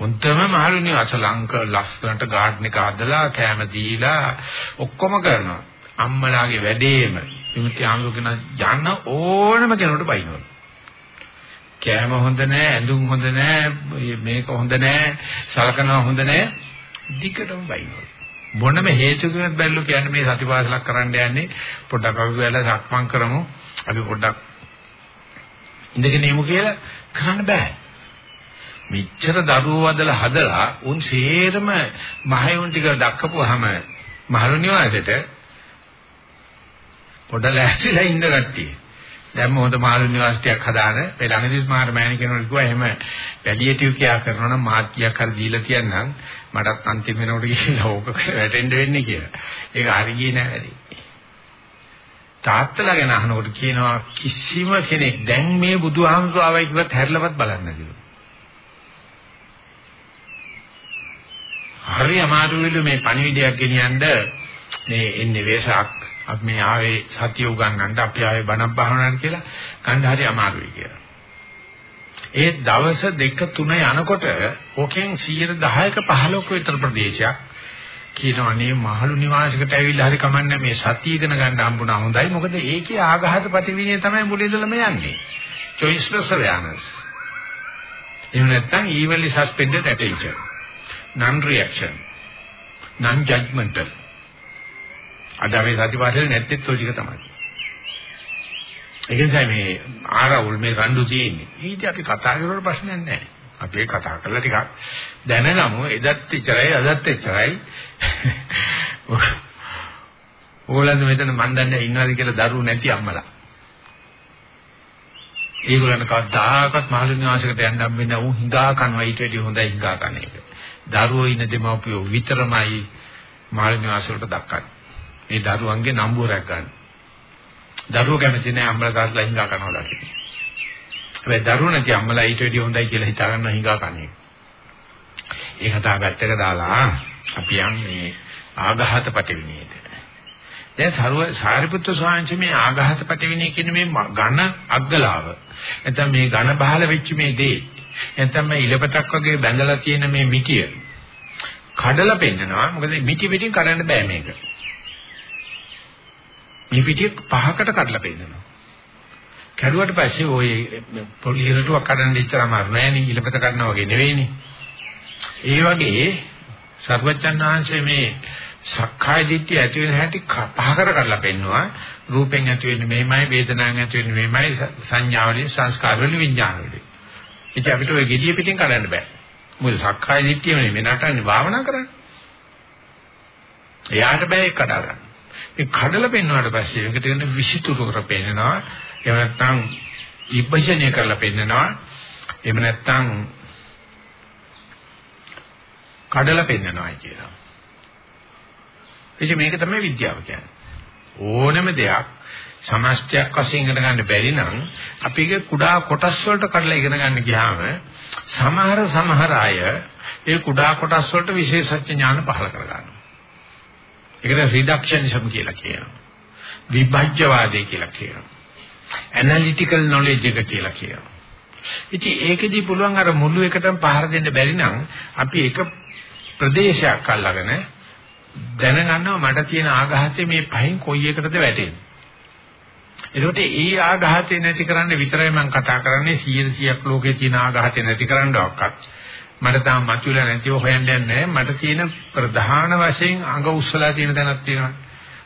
Speaker 1: උන්ටම මහලු නිවාස ලංක ලස්සනට ගාඩන් එක හදලා කැම දීලා ඔක්කොම කරනවා. අම්මලාගේ වැඩේම විමුක්ති ආමරුකන යන්න ඕනම කෙනෙකුට බයිනවා. කෑම හොඳ නෑ, ඇඳුම් හොඳ නෑ, මේක හොඳ නෑ, සලකනවා හොඳ නෑ, දිගටම බයිනවා. මොනම හේතුකයක් බැල්ලු කියන්නේ මේ සතිපාසලක් කරන්න යන්නේ පොඩ්ඩක් අපි වෙලා සක්මන් කරමු. අපි පොඩ්ඩක් ඉඳගෙන ඉමු කියලා කරන්න බෑ. මෙච්චර දරුවෝ වදලා හදලා උන් සේරම මහයුන් ටික දක්කපුවාම මහරුනිවාසෙට පොඩ ලෑස්තිලා ඉන්න කට්ටිය. දැන් මොහොත මාළු නිවාසියක් හදාන ඒ ළඟදිත් මාර මෑණි කෙනෙකුට කිව්වා එහෙම වැඩි ටියු කියා කරනවා නම් මාත් කියක් හරි දීලා තියන්නම් මටත් අන්තිම වෙනකොට ගිහිල්ලා ඕක වැටෙන්න වෙන්නේ කියලා. ඒක හරි ගියේ නෑ වැඩි. තාත්තලා ගැන අහනකොට කියනවා කිසිම කෙනෙක් දැන් මේ බුදුහාමුදුරුවෝ ආවයි කිව්වත් හැරිලවත් බලන්නේ නැතිලු. හරි අමාරුයිලු මේ පණිවිඩයක් ගෙනියන්න මේ එන්නේ වෙසක් අපි මේ ආවේ සතිය උගන්වන්න අපි ආවේ බණක් බහනන්න කියලා ගන්න හරි අමාරුයි කියලා. ඒ දවස් දෙක තුන යනකොට ඕකෙන් 10%ක 15ක විතර ප්‍රදේශයක් කියනවා නේ මහලු නිවාසයකට ඇවිල්ලා හරි කමන්නේ මේ සතිය ඉගෙන ගන්න හම්බුණා හොඳයි. මොකද ඒකේ ආඝාත ප්‍රතිවිනය තමයි මුල ඉඳලම යන්නේ choiceless awareness. එහෙම නැත්නම් evenly suspended attention. Non reaction non judgmental අද අපි සතිපස්සෙ නැත්තේත් ඔය ටික තමයි. ඒ නිසා මේ ආරවුල් මේ රණ්ඩු තියෙන්නේ. ඊට අපි කතා කරනකොට ප්‍රශ්නයක් නැහැ. අපි කතා කරලා ටිකක් දැනගමු. එදත් එච්චරයි අදත් එච්චරයි. ඕගොල්ලන් මෙතන මන් දන්නේ ඉන්නවද කියලා දරුවෝ නැති අම්මලා. ඒගොල්ලන් කවදාකවත් මහලු නිවාසයකට යන්න හම්බෙන්නේ නැහැ. ඌ හිඟා කනවා. ඊට වැඩිය හොඳයි හිඟා කන එක. දරුවෝ ඉන්න දෙමව්පියෝ විතරමයි මහලු නිවාස වලට දක්කන්නේ. මේ දරුවන්ගේ නම්බුව රැක් ගන්න. දරුවෝ කැමති නැහැ අම්මලා තාත්තලා හිඟා කනවා දකින්න. හැබැයි දරුවෝ නැති අම්මලා ඊට වැඩිය හොඳයි කියලා හිතා ගන්න හිඟා කන්නේ. ඒ කතා පැත්තක දාලා අපි යන්නේ ආඝාත පටිවිණියට. දැන් සරුව සාරිපුත්‍ර ස්වාමීන් මේ ආඝාත පටිවිණිය කියන මේ ඝන අග්ගලාව. නැත්නම් මේ ඝන බහල වෙච්ච මේ දේ. නැත්නම් මේ ඉලපතක් වගේ බැඳලා තියෙන මේ මිටිය කඩලා පෙන්නනවා. මොකද මිටි පිටින් කඩන්න බෑ මේක. මේ පිටිය පහකට කඩලා පෙන්නනවා. කැඩුවට පස්සේ ওই පොඩි ඉරටුවක් කඩන්න ඉච්චර අමාරු නෑ නේ ඉලපත කඩනවා වගේ නෙවෙයිනේ. ඒ වගේ සර්වචන් වහන්සේ මේ සක්කාය දිට්ඨිය ඇති වෙන හැටි පහකට කරලා පෙන්නවා. රූපෙන් ඇති වෙන්නේ මෙහෙමයි, වේදනාවෙන් ඇති වෙන්නේ මෙහෙමයි, සංඥාවලින්, සංස්කාරවලින්, විඥානවලින්. ඉතින් අපිට ওই gediya පිටින් කඩන්න බෑ. මොකද සක්කාය දිට්ඨිය නෙමෙයි නටන්නේ භාවනා කරන්නේ. එයාට බෑ ඒක කඩා ගන්න. මේ කඩලා පෙන්වුවාට පස්සේ ඒකට වෙන විසිතුරු කර පෙන්නනවා. එහෙම නැත්නම් විභජනය කරලා පෙන්නනවා. එහෙම නැත්නම් කඩලා පෙන්නනවායි කියනවා. ඉතින් මේක තමයි විද්‍යාව කියන්නේ. ඕනම දෙයක් සමස්තයක් වශයෙන් ඉගෙන ගන්න බැරි නම් අපි ඒක කුඩා කොටස් වලට කඩලා ඉගෙන ගන්න ගියාම සමහර සමහර අය ඒ කුඩා කොටස් වලට විශේෂඥ ඥාන පහල කර ගන්නවා. ඒකට රිඩක්ෂනිසම් කියලා කියනවා. විභජ්‍යවාදී කියලා කියනවා. ඇනලිටිකල් නොලෙජ් එක කියලා කියනවා. ඉතින් ඒකෙදී පුළුවන් අර මුළු එකටම පහර දෙන්න බැරි නම් අපි එක ප්‍රදේශයක් අල්ලගෙන දැනගන්නවා මට තියෙන ආඝාතය මේ පහෙන් කොයි එකටද වැටෙන්නේ. ඒකට ඒ ආඝාතය නැති කරන්න විතරයි මම කතා කරන්නේ 100 100ක් ලෝකේ තියෙන ආඝාතය නැති කරන්නවක්වත්. මට තාම මතුවලා නැතිව හොයන්න යන්නේ මට තියෙන ප්‍රධාන වශයෙන් අඟ උස්සලා තියෙන තැනක් තියෙනවා.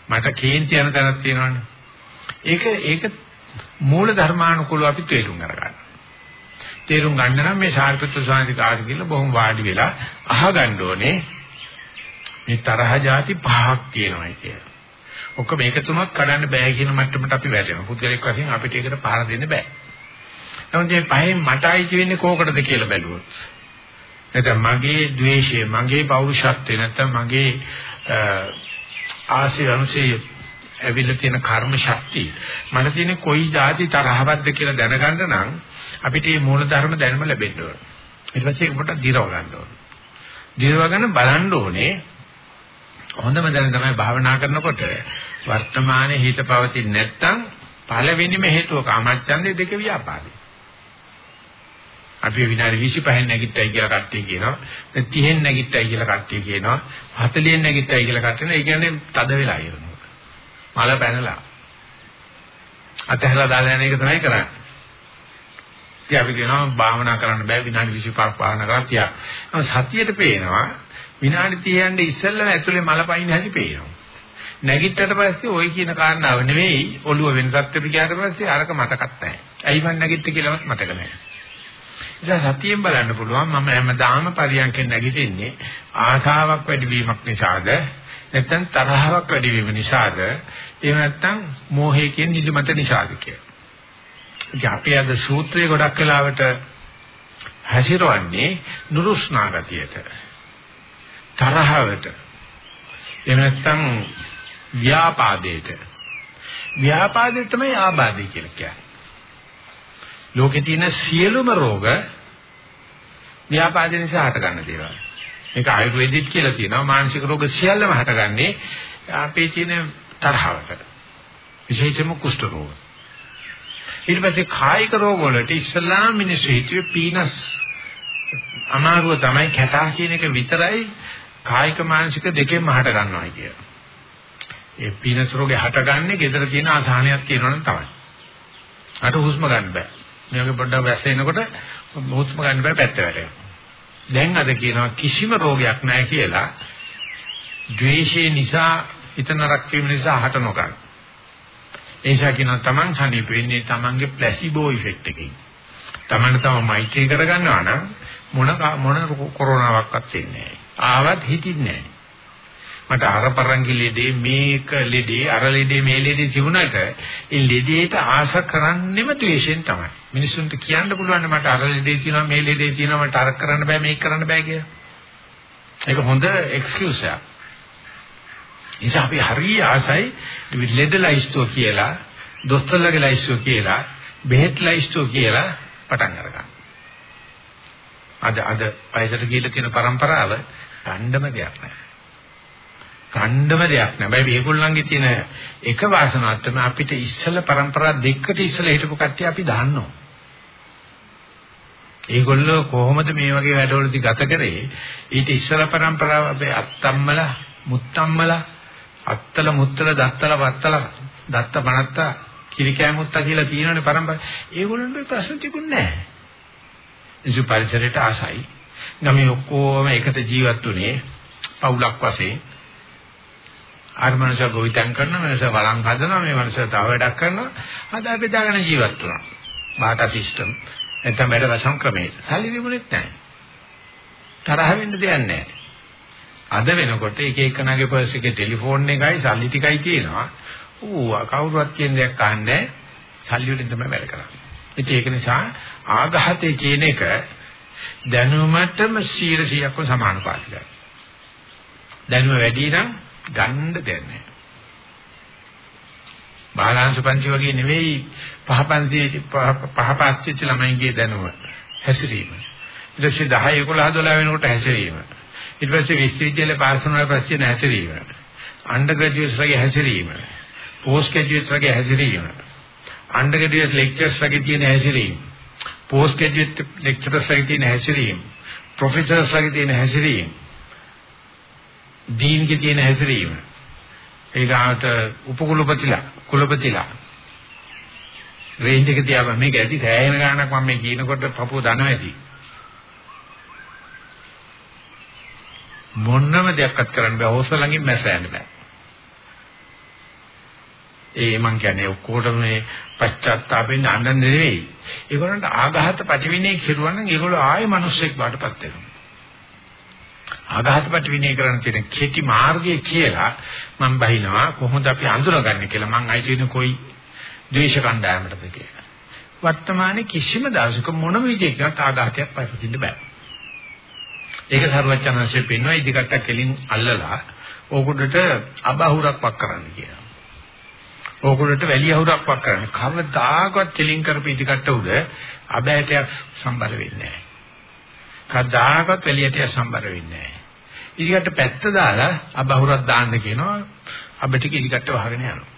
Speaker 1: මට කේන්ති යන තැනක් තියෙනවානේ. ඒක ඒක මූල ධර්මානුකූලව අපි තේරුම් අරගන්න. තේරුම් ගන්න නම් මේ සාරිපුත්‍ර ස්වාමීන් වහන්සේ කියලා බොහොම වාඩි වෙලා අහගන්න ඕනේ මේ තරහ જાති පහක් තියෙනවා කියලා. ඔක්ක මේක තුනක් කඩන්න බෑ කියන මට්ටමට අපි වැටෙනවා. පුද්ගලික වශයෙන් අපිට ඒකට පහර දෙන්න බෑ. නමුත් මේ පහෙන් මට අයිති වෙන්නේ කෝකටද කියලා බැලුවොත්. නැත්නම් මගේ ද්වේෂය, මගේ පෞරුෂත්වය, නැත්නම් මගේ ආශය අනුශය ඇවිල්ලා තියෙන කර්ම ශක්තිය මට තියෙන කොයි જાති තරහවත්ද කියලා දැනගන්න නම් අපිට මේ මූල ධර්ම දැනුම ලැබෙන්න ඕන. ඊට පස්සේ ඒක පොඩ්ඩක් දිරව ගන්න ඕන. දිරවගෙන බලන්න ඕනේ හොඳම දැන තමයි භාවනා කරනකොට වර්තමානයේ හිත පවතින්නේ නැත්නම් පළවෙනිම හේතුව කාමච්ඡන්දේ දෙක ව්‍යාපාරයි. අපි විනාඩි 25න් නැගිට්ටයි කියලා කට්ටිය කියනවා. 30න් නැගිට්ටයි කියලා කට්ටිය කියනවා. 40න් නැගිට්ටයි කියලා කට්ටිය. ඒ කියන්නේ තද වෙලා ඉරනවා. මල පැනලා. අතහැරලා දාලා යන එක තමයි කරන්නේ. ඉතින් අපි කියනවා භාවනා කරන්න බෑ විනාඩි 25ක් භාවනා කරලා තියා. සතියට පේනවා විනාඩි 30 යන්නේ ඉස්සෙල්ලම ඇතුලේ මල පයින් හැටි පේනවා. නැගිට්ටට පස්සේ ওই කියන කාරණාව නෙවෙයි ඔළුව වෙනසක් වෙපි ගියාට පස්සේ අරක මතකත් නැහැ. ඇයි මන් නැගිට්ට කියලාවත් මතක නැහැ. ඉතින් සතියෙන් බලන්න පුළුවන් මම හැමදාම පරියන්කෙන් නැගිටින්නේ ආශාවක් වැඩි වීමක් නිසාද නැත්නම් තරහාවක් වැඩි වීම නිසාද එහෙම නැත්නම් මෝහයෙන් නිදිමත නිසාද කියලා. ඉතින් අපි අද සූත්‍රයේ ගොඩක් වෙලාවට හැසිරවන්නේ නුරුස්නා ගතියට. තරහවට. එහෙම නැත්නම් ව්‍යාපාදයට. ව්‍යාපාදේ තමයි ආබාධය කියලා කියන්නේ. ලෝකේ තියෙන සියලුම රෝග ව්‍යාපාද නිසා හට ගන්න දේවල්. මේක ආයුර්වේදිත් කියලා තියෙනවා මානසික රෝග සියල්ලම හටගන්නේ අපේ තියෙන තරහවට. විශේෂයෙන්ම කුෂ්ඨ රෝග. ඊට පස්සේ කායික රෝග වලට ඉස්ලාම් මිනිස්සු හිතුවේ පීනස් අමාරුව තමයි කැටා කියන එක විතරයි කායික මානසික දෙකෙන්ම හට ගන්නවා කිය. ඒ පීනස් රෝගේ හටගන්නේ gedara තියෙන අසහනයක් තියෙනවනම් තමයි. අට හුස්ම ගන්න බෑ. මේ වගේ පොඩ්ඩක් වැස්ස එනකොට හුස්ම ගන්න බෑ පැත්ත වැටෙනවා. දැන් අද කියනවා කිසිම රෝගයක් නැහැ කියලා. ද්වේෂය නිසා හිත නරක වීම නිසා හට නොගන්න. ඒ නිසා කියනවා Taman සනීප වෙන්නේ Tamanගේ ප්ලැසිබෝ ඉෆෙක්ට් එකකින්. Taman තම මෛත්‍රී කරගන්නවා නම් මොන මොන කොරෝනාවක්වත් වෙන්නේ නැහැ. ආවත් හිතින්නේ නැහැ. මට අර පරංගි ලෙඩේ මේක ලෙඩේ අර ලෙඩේ මේ ලෙඩේ තිබුණාට ඒ ලෙඩේට ආශ කරන්නෙම ද්වේෂයෙන් තමයි. මිනිසුන්ට කියන්න පුළුවන් මට අර ලෙඩේ තියෙනවා මේ ලෙඩේ තියෙනවා මට අර කරන්න බෑ මේක කරන්න බෑ කියලා. ඒක හොඳ එක්ස්කියුස් එකක්. නිසා අපි හරිය ආසයි ලෙඩ ලයිස්තුව කියලා, දොස්තරලගේ ලයිස්තුව කියලා, බෙහෙත් ලයිස්තුව කියලා පටන් අරගන්න. අද අද වයසට ගිහිල්ලා තියෙන પરම්පරාව ගණ්ඩම දෙයක් නෑ. ගණ්ඩම දෙයක් නෑ. බයි මේගොල්ලන්ගේ තියෙන එක වාසනාවක් තමයි අපිට ඉස්සල પરම්පරා දෙකකට ඉස්සල හිටපු කට්ටිය අපි දන්නවා. ඒගොල්ලෝ කොහොමද මේ වගේ වැඩවලදී ගත කරේ? ඊට ඉස්සල પરම්පරාව අපේ අත්තම්මල, මුත්තම්මල, අත්තල මුත්තල, දත්තල වත්තල, දත්ත බණත්ත, කිරිකෑමුත්ත කියලා තියෙනනේ પરම්පරා. ඒගොල්ලන්ට ප්‍රශ්න තිබුණේ නෑ. ඉසු පරිසරයට ආසයි. ගමේ ඔක්කොම එකට ජීවත් වුණේ පවුලක් වශයෙන් අර මනස ගොවිතැන් කරනවා මනස වළං හදනවා මේ මනස තව වැඩක් කරනවා අද අපි දාගෙන ජීවත් වෙනවා. බාටා සිස්ටම් නැත්නම් වැඩ වසම් ක්‍රමයේ සල්ලි දෙමුනෙත් නැහැ. තරහ වෙන්න දෙයක් නැහැ. අද වෙනකොට එක එකනාගේ පර්ස් එකේ ටෙලිෆෝන් එකයි සල්ලි ටිකයි තියෙනවා. ඌ කවුරුවත් කියන දෙයක් අහන්නේ සල්ලි වලින් තමයි වැඩ කරන්නේ. ඉතින් ඒක නිසා ආඝාතය කියන එක දැනුමටම 100%ක්ම සමානුපාතිකයි. දැනුම වැඩි නම් ගන්න දෙයක් නැහැ. බාලාංශ පන්ති වගේ නෙවෙයි පහපන්ති පහපස්තිච්ච ළමයින්ගේ දැනුම හැසිරීම. ඊට පස්සේ 10 11 12 වෙනකොට හැසිරීම. ඊට පස්සේ විශ්වවිද්‍යාලේ පාස් වුණාට පස්සේ හැසිරීම. අන්ඩර් ග්‍රැජුවේට්ස් වගේ හැසිරීම. පෝස්ට් ග්‍රැජුවේට්ස් වගේ හැසිරීම. අන්ඩර් ග්‍රැජුවේට් ලෙක්චර්ස් වගේ තියෙන හැසිරීම. පෝස්ට් ග්‍රැජුවේට් ලෙක්චරර්ස් වගේ තියෙන හැසිරීම. ප්‍රොෆෙසර්ස් වගේ තියෙන හැසිරීම. දීන්ගේ තියෙන හැසිරීම. ඒකට උපකුලපතිලා කුලපතිලා රේන්ජ් එක තියාම මේක ඇති සෑහෙන ගාණක් මම මේ කියනකොට පපුව දනවා ඇති. මොන්නම දෙයක්වත් කරන්න බෑ හොස්ස ළඟින් මැස යන්න බෑ. ඒ මං කියන්නේ ඔක්කොටම මේ පශ්චාත්තාපෙන් අඬන්නේ නෙවෙයි. ඒගොල්ලන්ට ආඝාත ප්‍රතිවිනය කෙරුවා නම් ඒගොල්ලෝ ආයේ මිනිස්සෙක් බාටපත් වෙනවා. ආඝාත ප්‍රතිවිනය කරන්න තියෙන කෙටි මාර්ගය කියලා මම බහිනවා කොහොමද අපි අඳුරගන්නේ කියලා මං අයිතින කොයි ද්වේෂ කණ්ඩායමටද කියලා. වර්තමානයේ කිසිම දවසක මොන විදිහකට ආඝාතයක් පවතින්න බෑ. ඒක සරුවචනංශයේ පෙන්වයි ඉදිකට කෙලින් අල්ලලා ඕකුඩට අබහුරක් වක් කරන්න කියලා. ඕකුඩට වැලිය අහුරක් වක් කරන්න. කවදාකවත් කෙලින් කරපු ඉදිකට උඩ අබෑටයක් සම්බර වෙන්නේ නැහැ. කවදාකවත් වැලියට සම්බර වෙන්නේ නැහැ. ඉදිකට පැත්ත දාලා අබහුරක් දාන්න කියනවා. අබ ටික ඉදිකට වහගෙන යනවා.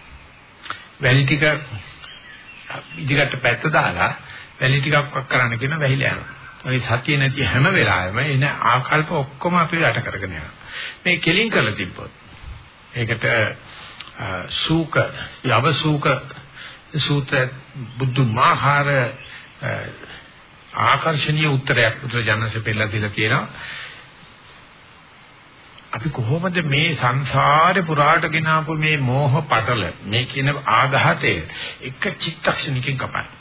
Speaker 1: වැලි ටික ඉදිකට පැත්ත දාලා වැලි ටිකක් වක් කරන්න කියනවා වැහිලා යනවා. ඔය සතිය නැති හැම වෙලාවෙම එන ආකල්ප ඔක්කොම අපි යට කරගෙන යනවා. මේ කෙලින් කරලා තිබ්බොත් ඒකට සූක යවසූක සූත්‍ර බුද්ධමාහාර ආකර්ෂණීය උත්තරයක් පුත්‍රජනසේ පෙළලා දීලා තියෙනවා. අපි කොහොමද මේ සංසාරේ පුරාට ගෙනාපු මේ මෝහ පටල මේ කියන ආඝාතය එක චිත්තක්ෂණිකෙන් කපන්නේ.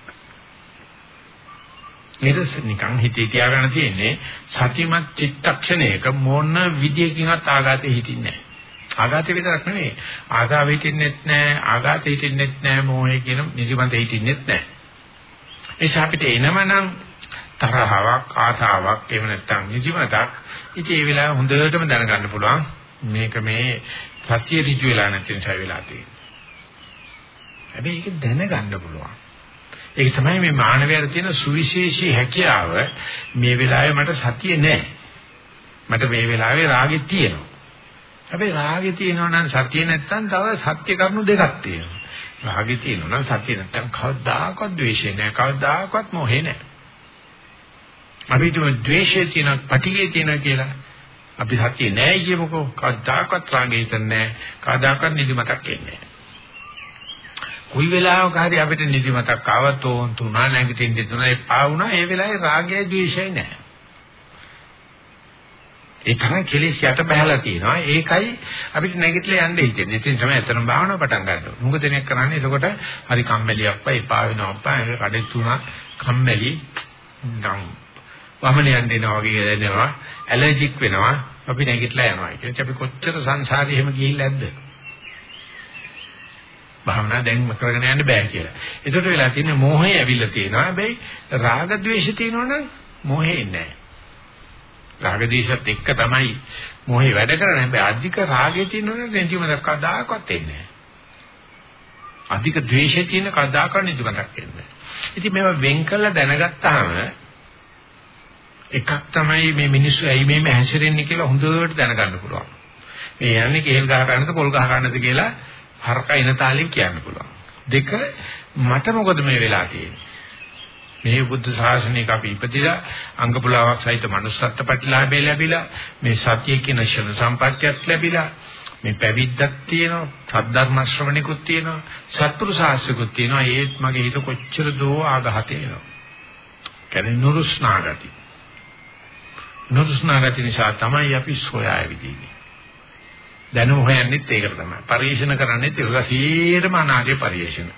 Speaker 1: මේක නිකන් හිතේ තියාගන්න තියෙන්නේ සතිමත් චිත්තක්ෂණයක මොන විදියකින්වත් ආඝාතේ හිටින්නේ නැහැ. ආඝාතේ විතරක් නෙවෙයි ආඝාතේ හිටින්නෙත් නැහැ ආඝාතේ හිටින්නෙත් නැහැ මොහේ කියන නිදිමතේ හිටින්නෙත් නැහැ. ඒ අපිට එනමනම් තරහාවක් ආසාවක් එහෙම නැත්නම් නිදිමතක් ඉතින් ඒ වෙලාව හොඳටම දැනගන්න පුළුවන් මේක මේ සත්‍ය ඍජු වෙලා නැති නිසා වෙලා තියෙන්නේ. හැබැයි ඒක දැනගන්න පුළුවන්. ඒක තමයි මේ මානවයාට තියෙන සුවිශේෂී හැකියාව මේ වෙලාවේ මට සතිය නැහැ. මට මේ වෙලාවේ රාගෙ තියෙනවා. හැබැයි රාගෙ තියෙනවා නම් සතිය නැත්තම් තව සත්‍ය කරුණු දෙකක් තියෙනවා. රාගෙ තියෙනවා නම් සතිය නැත්තම් කවදාකවත් ද්වේෂය නැහැ. කවදාකවත් මොහේ නැහැ. අපි හිතමු ද්වේෂය තියෙන, පටිඝය තියෙන කියලා. අපි සතිය නැහැ කියමුකෝ. කවදාකවත් රාගෙ හිතන්නේ නැහැ. කවදාකවත් නිදිමතක් එන්නේ නැහැ. කොයි වෙලාවක හරි අපිට නිදිමතක් ආවත් ඕන් තුනා නැගිටින්න තුනා එපා වුණා ඒ වෙලාවේ රාගය ද්වේෂය නැහැ. ඒ තමයි කෙලෙස් යට බහලා තියෙනවා. ඒකයි අපිට නැගිටලා යන්න හිතෙන්නේ. ඉතින් තමයි එතන භාවනාව පටන් ගන්න ඕනේ. මුග දෙනෙක් කරන්නේ එතකොට හරි කම්මැලි අප්පා එපා වෙනවා අප්පා ඒක කඩේ තුනා කම්මැලි නම් වමන යන්න එනවා වගේ දැනෙනවා ඇලර්ජික් වෙනවා අපි නැගිටලා යනවා කියන්නේ අපි කොච්චර සංසාරේ එහෙම ගිහිල්ලා ඇද්ද භාවනා දැන් කරගෙන යන්න බෑ කියලා. ඒකට වෙලා තියෙන මෝහය ඇවිල්ලා තියෙනවා. හැබැයි රාග ద్వේෂ තියෙනවනම් මෝහේ නැහැ. රාග ద్వේෂත් එක්ක තමයි මෝහේ වැඩ කරන්නේ. හැබැයි අධික රාගය තියෙනවනම් දැන්තිම කදාකවත් එන්නේ නැහැ. අධික ද්වේෂය තියෙන කදාකවත් නිදිමතක් එන්නේ නැහැ. ඉතින් මේවා වෙන් කළ දැනගත්තාම එකක් තමයි මේ මිනිස්සු ඇයි මේ හැසිරෙන්නේ කියලා හොඳට දැනගන්න පුළුවන්. මේ යන්නේ කේල් ගහ ගන්නද පොල් ගහ ගන්නද කියලා හරක එන තාලෙන් කියන්න පුළුවන්. දෙක මට මොකද මේ වෙලා තියෙන්නේ? මේ බුද්ධ ශාසනයක අපි ඉපදිලා අංග පුලාවක් සහිත manussත්ත්ව ප්‍රතිලාභය ලැබිලා මේ සතිය කියන ශන සම්පත්තියක් ලැබිලා මේ පැවිද්දක් තියෙනවා සද්ධර්ම ශ්‍රවණිකුත් තියෙනවා සත්පුරුෂ ආශ්‍රයකුත් තියෙනවා ඒත් මගේ හිත කොච්චර දෝ ආඝාතේ වෙනවා කියන්නේ නුරුස්නාගති නුරුස්නාගති නිසා තමයි අපි සොයා විදින්නේ දැනුම හොයන්නෙත් ඒකට තමයි. පරිශන කරන්නෙත් ඒක සීරම අනාර්ය පරිශන.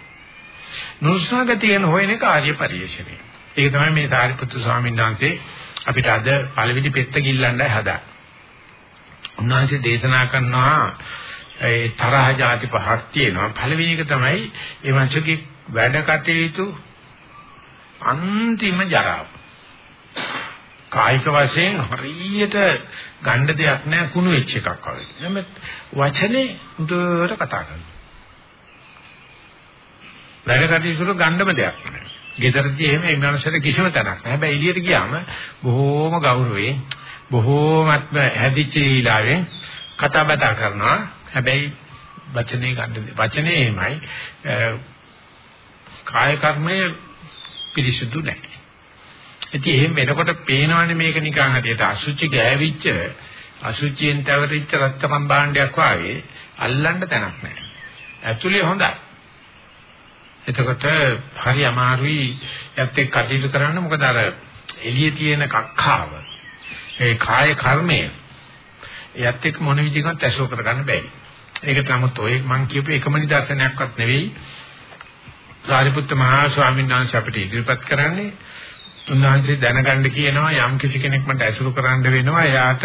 Speaker 1: නුස්නාගතියන හොයන එක ආර්ය පරිශනය. ඒක තමයි මේ සාරිපුත්තු ස්වාමීන් වහන්සේ අපිට අද පළවෙනි පෙත්ත ගිල්ලන්නයි හදා. උන්වහන්සේ දේශනා කරනවා ඒ තරහ જાති පහක් තියෙනවා. පළවෙනි එක තමයි ඒ වංශකේ වැඩ කටයුතු අන්තිම ජරාව. කායික වශයෙන් හරියට ගන්න දෙයක් නැහැ කුණු වෙච්ච එකක් වගේ. නමුත් වචනේ උදේට කතා කරනවා. වැඩ කටයුතු ගන්නම දෙයක් නැහැ. ගෙදරදී එහෙම ඒ මනුස්සයට කිසිම තැනක් නැහැ. හැබැයි එළියට ගියාම බොහෝම ගෞරවයෙන් බොහෝමත්ම හැදිච්ච ඊලාවෙන් කතා බතා කරනවා. හැබැයි වචනේ ගන්න වචනේ එහෙමයි කාය කර්මය පිරිසුදු නැහැ. ඉතින් එහෙම වෙනකොට පේනවනේ මේක නිකන් හරියට අසුචි ගෑවිච්ච අසුචියෙන් තවරිච්ච රත්තරන් භාණ්ඩයක් වාගේ අල්ලන්න තැනක් නැහැ. ඇතුලේ හොඳයි. එතකොට හරි අමාරුයි යත් එක්ක කටයුතු කරන්න මොකද අර එළියේ තියෙන කක්කාව ඒ කාය කර්මය යත් එක්ක මොන විදිහකට ඇසුර කරගන්න බැහැ. ඒකට නමුත් ඔය මම කියපු එකම නිදර්ශනයක්වත් නෙවෙයි සාරිපුත්ත මහා ස්වාමීන් වහන්සේ අපිට ඉදිරිපත් කරන්නේ උන්වහන්සේ දැනගන්න කියනවා යම් කිසි කෙනෙක් මට ඇසුරු කරන්න වෙනවා එයාට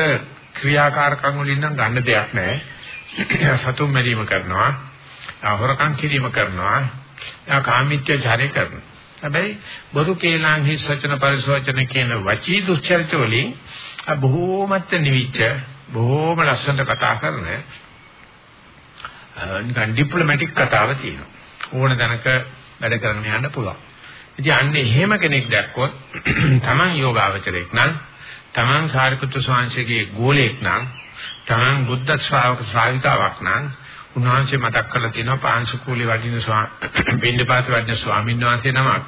Speaker 1: ක්‍රියාකාරකම් වලින් නම් ගන්න දෙයක් නැහැ. සතුම් මැරීම කරනවා හොරකම් කිරීම කරනවා එයා කාමීත්‍යචාරය කරනවා. හැබැයි බොරු කේලං හිස් වචන පරිසවචන කියන වචී දුස්චරිත වලින් බොහෝමත් නිවිච්ච බොහෝම ලස්සනට කතා කරන නිකන් ඩිප්ලොමැටික් කතාව තියෙනවා. ඕන දැනක වැඩ කරගෙන යන්න පුළුවන්. ඉතින් අන්නේ එහෙම කෙනෙක් දැක්කොත් Taman යෝගාවචරයක් නම් Taman සාරිපුත්‍ර ස්වාමීන්ගේ ගෝලයක් නම් Taman බුද්ධ ශ්‍රාවක ශ්‍රාවිකාවක් නම් උන්වහන්සේ මතක් කරලා තියෙනවා පාංශුකූලේ වඩින බින්දපාත වඩින ස්වාමීන් වහන්සේ නමක්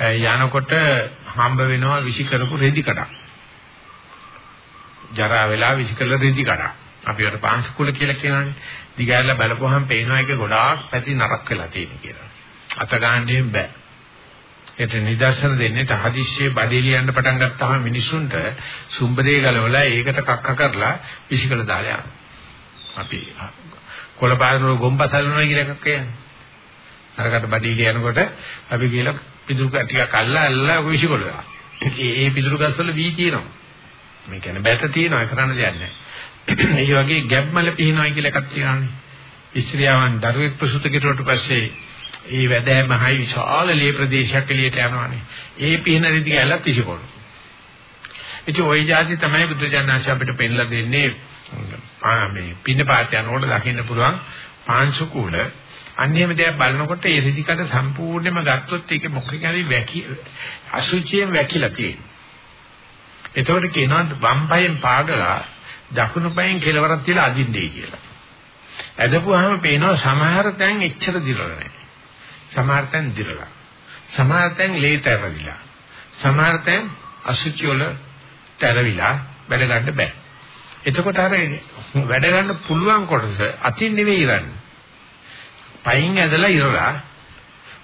Speaker 1: යනකොට හම්බ වෙනවා විසි කරපු රෙදි කඩක්. ජරා වෙලා විසි කළ රෙදි කඩක්. අපි වල පාංශුකූල කියලා කියනවානේ. දිගහැරලා බලපුවහම පේනවා ඒක ගොඩාක් පැති නරක් වෙලා තියෙන කියලා. අත ගන්න බෑ. ඒට නිදර්ශන දෙන්නේ තහදිස්සියේ බඩේ ලියන්න පටන් ගත්තාම මිනිසුන්ට සුම්බරේ ගලවලා ඒකට කක්ක කරලා විසිකල දාලා යනවා. අපි කොළපාරවල ගොම්පසල්නවා කියලා එකක් කියන්නේ. අරකට බඩේ ලියනකොට අපි කියලා පිදුරු ටිකක් අල්ලලා අල්ලලා විසිකලනවා. ඒ පිදුරු ගස්වල වී තියෙනවා. මේ කියන්නේ බැට තියෙනවා කරන්න දෙයක් නැහැ. ඒ වගේ ගැබ්මල පිහිනවයි කියලා එකක් තියෙනවානේ. ඉස්ත්‍රියවන් දරුවෙක් ප්‍රසූත කෙරුවට පස්සේ ඒ වැදෑමහයි විශාල ලේ ප්‍රදේශයක් එළියට යනවානේ. ඒ පිහින රිදි ගැලලා පිසිකොළු. ඉතින් ওই જાති තමයි බුදුජානනාංශ අපිට පෙන්නලා දෙන්නේ මේ පින්න පාත් යනකොට දකින්න පුළුවන් පාංශු කුල. අන්නේම දෙයක් බලනකොට ඒ රිදිකට සම්පූර්ණයෙන්ම ගත්තොත් ඒක මොකක්ද වැකි අසුචියෙන් වැකිලා තියෙන්නේ. එතකොට කියනවා වම් පයෙන් පාගලා දකුණු පයෙන් කෙලවරක් තියලා අදින්නේ කියලා. ඇදපුවාම පේනවා සමහර තැන් එච්චර දිරවල නැහැ. සමහර තැන් දිරලා. සමහර තැන් ලේ තැරවිලා. සමහර තැන් අසුචි වල තැරවිලා වැඩ ගන්න බෑ. එතකොට අර වැඩ ගන්න පුළුවන් කොටස අතින් නෙවෙයි ඉරන්නේ. පයින් ඇදලා ඉරලා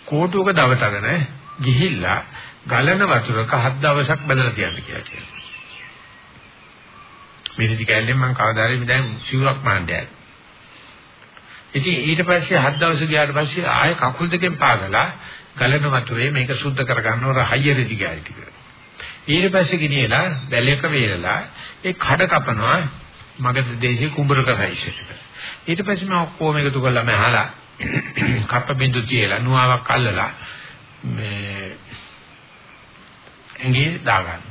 Speaker 1: කෝටුවක දවටගෙන ගිහිල්ලා ගලන වතුරක හත් දවසක් බදලා තියන්න කියලා කියනවා. මේ රිදි කැලෙන් මම කවදාරි දැන් සිවුරක් මාණ්ඩයයි. ඉතින් ඊට පස්සේ හත් දවස් ගියාට පස්සේ ආයෙ කකුල් දෙකෙන් පාගලා ගලන වතුරේ මේක සුද්ධ කරගන්නවර හයිය රිදි ගෑයි ටික. ඊට පස්සේ ගෙනියලා බැලයක වේලලා ඒ කඩ කපනවා මගද දේශේ කුඹරක රයිසෙට. ඊට පස්සේ මම ඔක්කොම එකතු කරලා මම අහලා කප්ප බින්දු තියලා නුවාවක් අල්ලලා මේ එංගේ දාගන්න.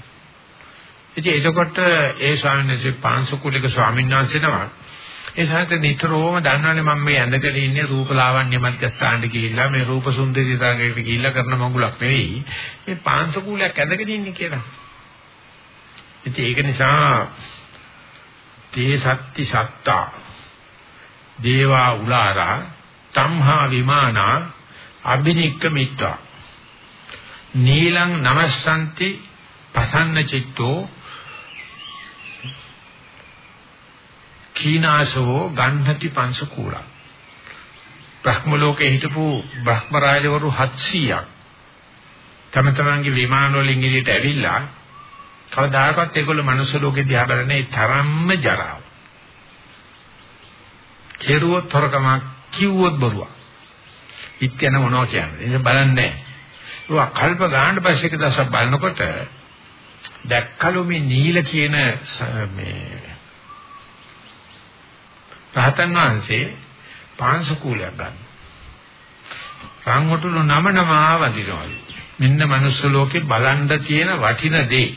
Speaker 1: ඉතින් එතකොට ඒ ස්වාමීන් වහන්සේ පාංශුකුලික ස්වාමීන් වහන්සේ නමක් ඒ සහිත නිතරම දන්නවනේ මම මේ ඇඳගෙන ඉන්නේ රූප ලාවන්‍ය මධ්‍යස්ථානට ගිහිල්ලා මේ රූප සුන්දරී තරගයට ගිහිල්ලා කරන මඟුලක් නෙවෙයි මේ පාංශුකුලයක් ඇඳගෙන ඉන්නේ කියලා. ඉතින් ඒක නිසා තේ සත්‍ති සත්තා දේවා උලාරා තම්හා විමානා අබිනික්ක මිත්වා නීලං නමස්සන්ති පසන්න චිත්තෝ කීනාසෝ ගන්හති පංශ කූලා බ්‍රහ්ම ලෝකේ හිටපු බ්‍රහ්ම රාජවරු 700ක් තම තමන්ගේ විමාන වලින් එළියට ඇවිල්ලා කවදාකවත් ඒගොල්ලෝ මනුස්ස ලෝකේ දිහා බලන්නේ තරම්ම ජරාව. කෙරුවොත් හොරකමක් කිව්වොත් බොරුවක්. ඉත්‍යන මොනවා කියන්නේ. ඒක බලන්නේ නැහැ. ඒක කල්ප ගන්න පස්සේ එක දවසක් බලනකොට දැක්කලු මේ නීල කියන මේ රහතන් වහන්සේ පාංශකූලයක් ගන්න. රංගොටුළු නම නම ආවදිනවලු. මෙන්න මනුස්ස ලෝකේ බලන්න තියෙන වටින දේ,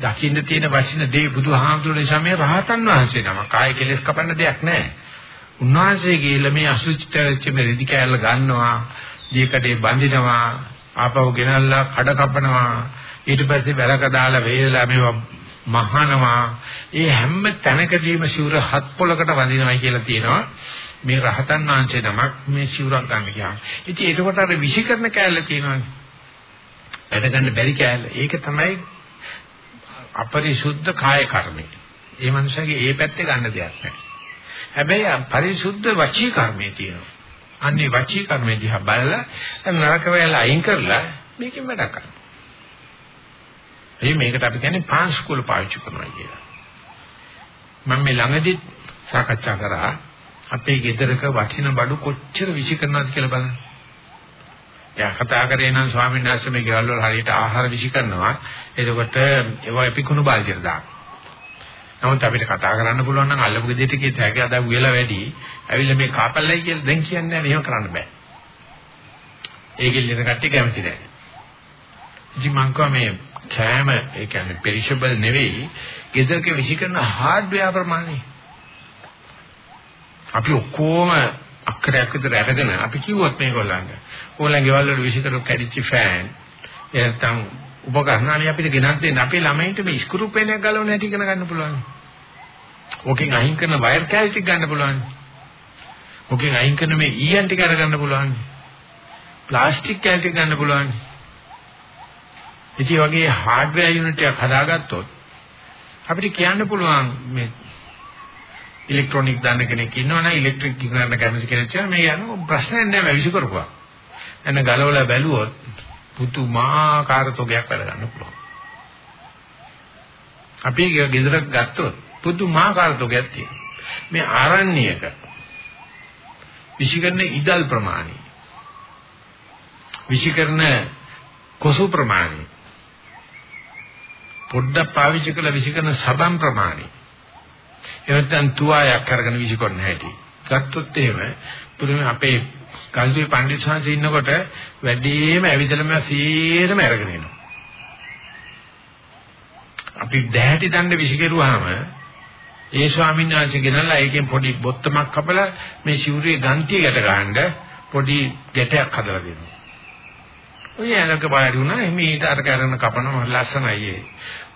Speaker 1: දකින්න තියෙන වටින දේ බුදුහාමුදුරනේ සමේ රහතන් වහන්සේ නම. කාය කෙලස් කපන්න දෙයක් නැහැ. උන්වහන්සේ ගිහිල්ලා මේ අසුචිත වෙච්ච මේ රෙදි කෑල්ල ගන්නවා, දීකඩේ බඳිනවා, ආපහු ගෙනල්ලා කඩ කපනවා. ඊට පස්සේ වැරක දාලා වේලලා මේවා මහානවා. ඒ හැම තැනකදීම සිවුර හත් පොලකට වඳිනවයි කියලා තියෙනවා. මේ රහතන් වහන්සේ නමක් මේ සිවුරක් ගන්න ගියාම. ඉතින් ඒකකොට අර විෂිකරණ කෑල්ල තියෙනවානේ. වැඩ ගන්න බැරි කෑල්ල. ඒක තමයි අපරිසුද්ධ කාය කර්මය. ඒ මනුස්සයාගේ ඒ පැත්තේ ගන්න දෙයක් නැහැ. හැබැයි පරිසුද්ධ වචී කර්මය තියෙනවා. අන්නේ වචී කර්මය දිහා බලලා නරක වෙලා අයින් කරලා මේකෙන් වැඩ කරනවා ඒ මේකට අපි කියන්නේ පාංශුකුල පාවිච්චි කරනවා කියලා. මම මේ ළඟදී සාකච්ඡා කරා අපේ ගෙදරක වටින බඩු කොච්චර විසි කරනවද කියලා බලන්න. එයා කතා කරේ නම් ස්වාමීන් වහන්සේ මේ ගෙවල් වල හරියට ආහාර විසි කරනවා. එතකොට ඒවා එපිකුණු බාල්දියට දාන්න. නමුත් අපිට කතා කරන්න පුළුවන් නම් අල්ලපු ගෙදරට කීත හැකි අද උයලා වැඩි. ඇවිල්ලා මේ කාපල්ලයි කියලා දැන් කියන්නේ නැහැ. එහෙම කරන්න බෑ. ඒකෙල් ඉන්න කට්ටිය කැමති නැහැ. ඉතින් මං මේ කෑම ඒ කියන්නේ පෙරිෂබල් නෙවෙයි ගෙදරක විසිකරන හાર્ඩ්වෙයාර් ප්‍රමාණය. අපි ඔක්කොම අක්කරයක් විතර අරගෙන අපි කිව්වොත් මේගොල්ලන්ට ඕගොල්ලන්ගේ ගෙවල් වල විසිකරු කැඩිච්ච ෆෑන් එතන උපකරණානේ අපිට ගෙනත් දෙන්න අපේ ළමයින්ට මේ ස්ක්‍රූ පේනයක් ගලවන්න හැටි ඉගෙන ගන්න පුළුවන්. ඕකෙන් අහිං කරන වයර් කැල් ටික ගන්න පුළුවන්. ඕකෙන් අහිං කරන මේ ඊයන් ටික අරගන්න පුළුවන්. ප්ලාස්ටික් කැල් ටික ගන්න පුළුවන්. ඉතින් වගේ හાર્ඩ්වෙයාර් යුනිට් එකක් හදාගත්තොත් අපිට කියන්න පුළුවන් මේ ඉලෙක්ට්‍රොනික දන්න කෙනෙක් ඉන්නවනම් ඉලෙක්ට්‍රික් ගන්න කැමති කෙනෙක් කියලා මේ යන ප්‍රශ්නයක් නෑ විසි කරපුවා. එන්න ගලවලා බැලුවොත් පුදුමාකාර තොගයක් වැඩ ගන්න පුළුවන්. අපි ගෙදරක් ගත්තොත් පුදුමාකාර තොගයක් තියෙනවා. මේ ආරණ්‍යයක විසිකරන ඉදල් ප්‍රමාණය විසිකරන කොසු ප්‍රමාණය පොඩ්ඩක් පාවිච්චි කළ විසිකරන සබම් ප්‍රමාණය. එවත්තන් තුවායක් අරගෙන විසිකරන හැටි. ගත්තොත් එහෙම පුදුම අපේ කල්පේ පඬිස්සංශ ඉන්නකොට වැඩිම ඇවිදලම සීරම අරගෙන එනවා. අපි දැහැටි දණ්ඩ විසිකරුවාම ඒ ස්වාමීන් වහන්සේ ගෙනල්ලා ඒකෙන් පොඩි බොත්තමක් කපලා මේ සිවුරේ ගන්තිය ගැට ගන්න පොඩි ගැටයක් හදලා දෙනවා. ඔය යනක වාඩි වුණා එමෙහිට අර කරන කපනවා ලස්සනයි ඒ.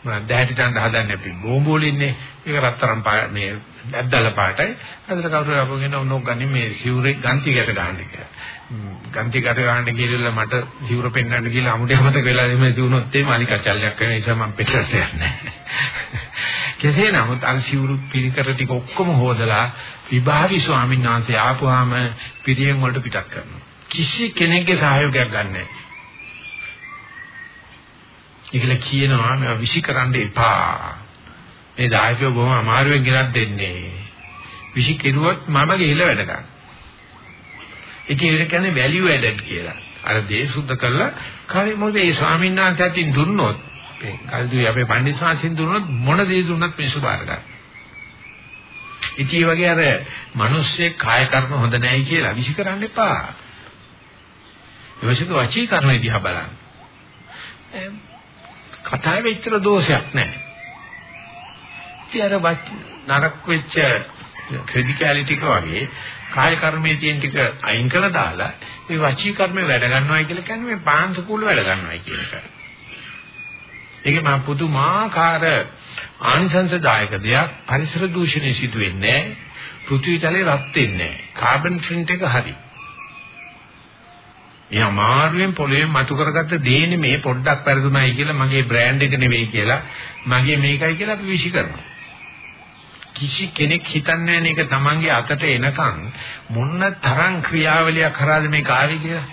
Speaker 1: මම දැහැටි තණ්ඩ හදන්නේ අපි බෝම්බෝලින්නේ ඒක රත්තරන් මේ ඇද්දල පාටයි. අදට කවුරු අපගෙන උනෝ ගන්නේ මේ සිවුරේ ගන්ති ගැට ගන්න කියලා. ගන්ති ගැට ගන්න කියලා මට සිවුර පෙන්වන්න කියලා අමුඩේ මතක වෙලා එමෙ දුනොත් ඒ මාලිකා චල්යක් වෙන නිසා මම පිටට යන්නේ. කෙසේ නමුත් අන් සිවුරු පිළිකර ටික ඔක්කොම හොදලා විභාවි ස්වාමීන් වහන්සේ ආපුවාම පිරියෙන් වලට පිටක් කරනවා. කිසි කෙනෙක්ගේ සහයෝගයක් ගන්න නැහැ. ඒකල කියනවා මම විෂිකරන්න එපා. මේ දායකයෝ බොහොම අමාරුවෙන් ගෙනත් දෙන්නේ. විෂි කෙරුවොත් මම ගිහිල්ලා වැඩ ගන්න. ඒක කියන්නේ වැලියු ඇඩඩ් කියලා. අර දේ සුද්ධ කරලා කාරේ මොකද මේ ස්වාමීන් වහන්සේටින් දුන්නොත් මේ කල්දුවේ අපේ පණ්ඩිත ස්වාමීන් දුන්නොත් මොන දේ දුන්නත් මිනිස්සු බාර ගන්න. ඉතින් වගේ අර මිනිස්සේ කාය කර්ම හොඳ නැහැ කියලා විෂි කරන්න එපා. ඊවසික වචී කර්ම දිහා බලන්න. කතාවේ විතර දෝෂයක් නැහැ. ඉතින් අර නරක වෙච්ච ක්‍රෙඩිකාලිටි එක වගේ කාය කර්මයේ තියෙන ටික අයින් කළා දාලා මේ වචී කර්මේ වැඩ ගන්නවයි කියලා කියන්නේ මේ පාංශ කුල වැඩ ගන්නවයි කියන එක. ඒකේ මා පුදුමාකාර ආනිසංසදායක දෙයක් පරිසර දූෂණය සිදු වෙන්නේ නැහැ. පෘථිවි තලේ රත් වෙන්නේ නැහැ. කාබන් ෆිල්ට් එක හරි. මේ අමාරුවෙන් පොළවේ මතු කරගත්ත දේනේ මේ පොඩ්ඩක් පෙරදුනයි කියලා මගේ බ්‍රෑන්ඩ් එක නෙවෙයි කියලා මගේ මේකයි කියලා අපි විශ්ි කරනවා. කිසි කෙනෙක් හිතන්නේ නැහැ මේක Tamange අතට එනකන් මොන්න තරම් ක්‍රියාවලියක් කරාද මේක ආවේ කියලා.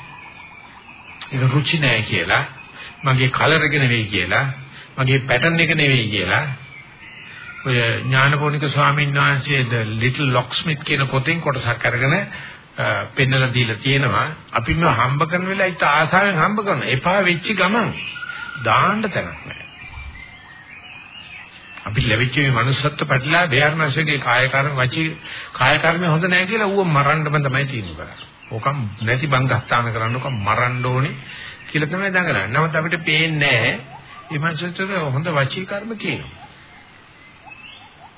Speaker 1: ඒක රුචි නැහැ කියලා මගේ කලර් එක නෙවෙයි කියලා මගේ පැටර්න් එක නෙවෙයි කියලා ඔය ඥානපෝනික ස්වාමීන් වහන්සේ the little locksmith කියන පොතෙන් කොටසක් අරගෙන පෙන්නලා දීලා තියෙනවා අපි මේ හම්බ කරන වෙලාව ඉත ආසාවෙන් හම්බ කරනවා එපා වෙච්ච ගමන් දාන්න තැනක් නැහැ අපි ලැබිච්ච මේ manussත්ව පැටලා බේරණසගේ කාය කර්ම වචී කාය කර්ම හොඳ නැහැ කියලා ඌව මරන්නම තමයි තියෙන්නේ කරන්නේ. ඕකම් නැති බංගස්ථාන කරන්න ඕකම් මරන්න ඕනේ කියලා තමයි දඟලන්නේ. නමුත් අපිට පේන්නේ නැහැ මේ මනුස්සත්වක හොඳ වචී කර්ම තියෙනවා.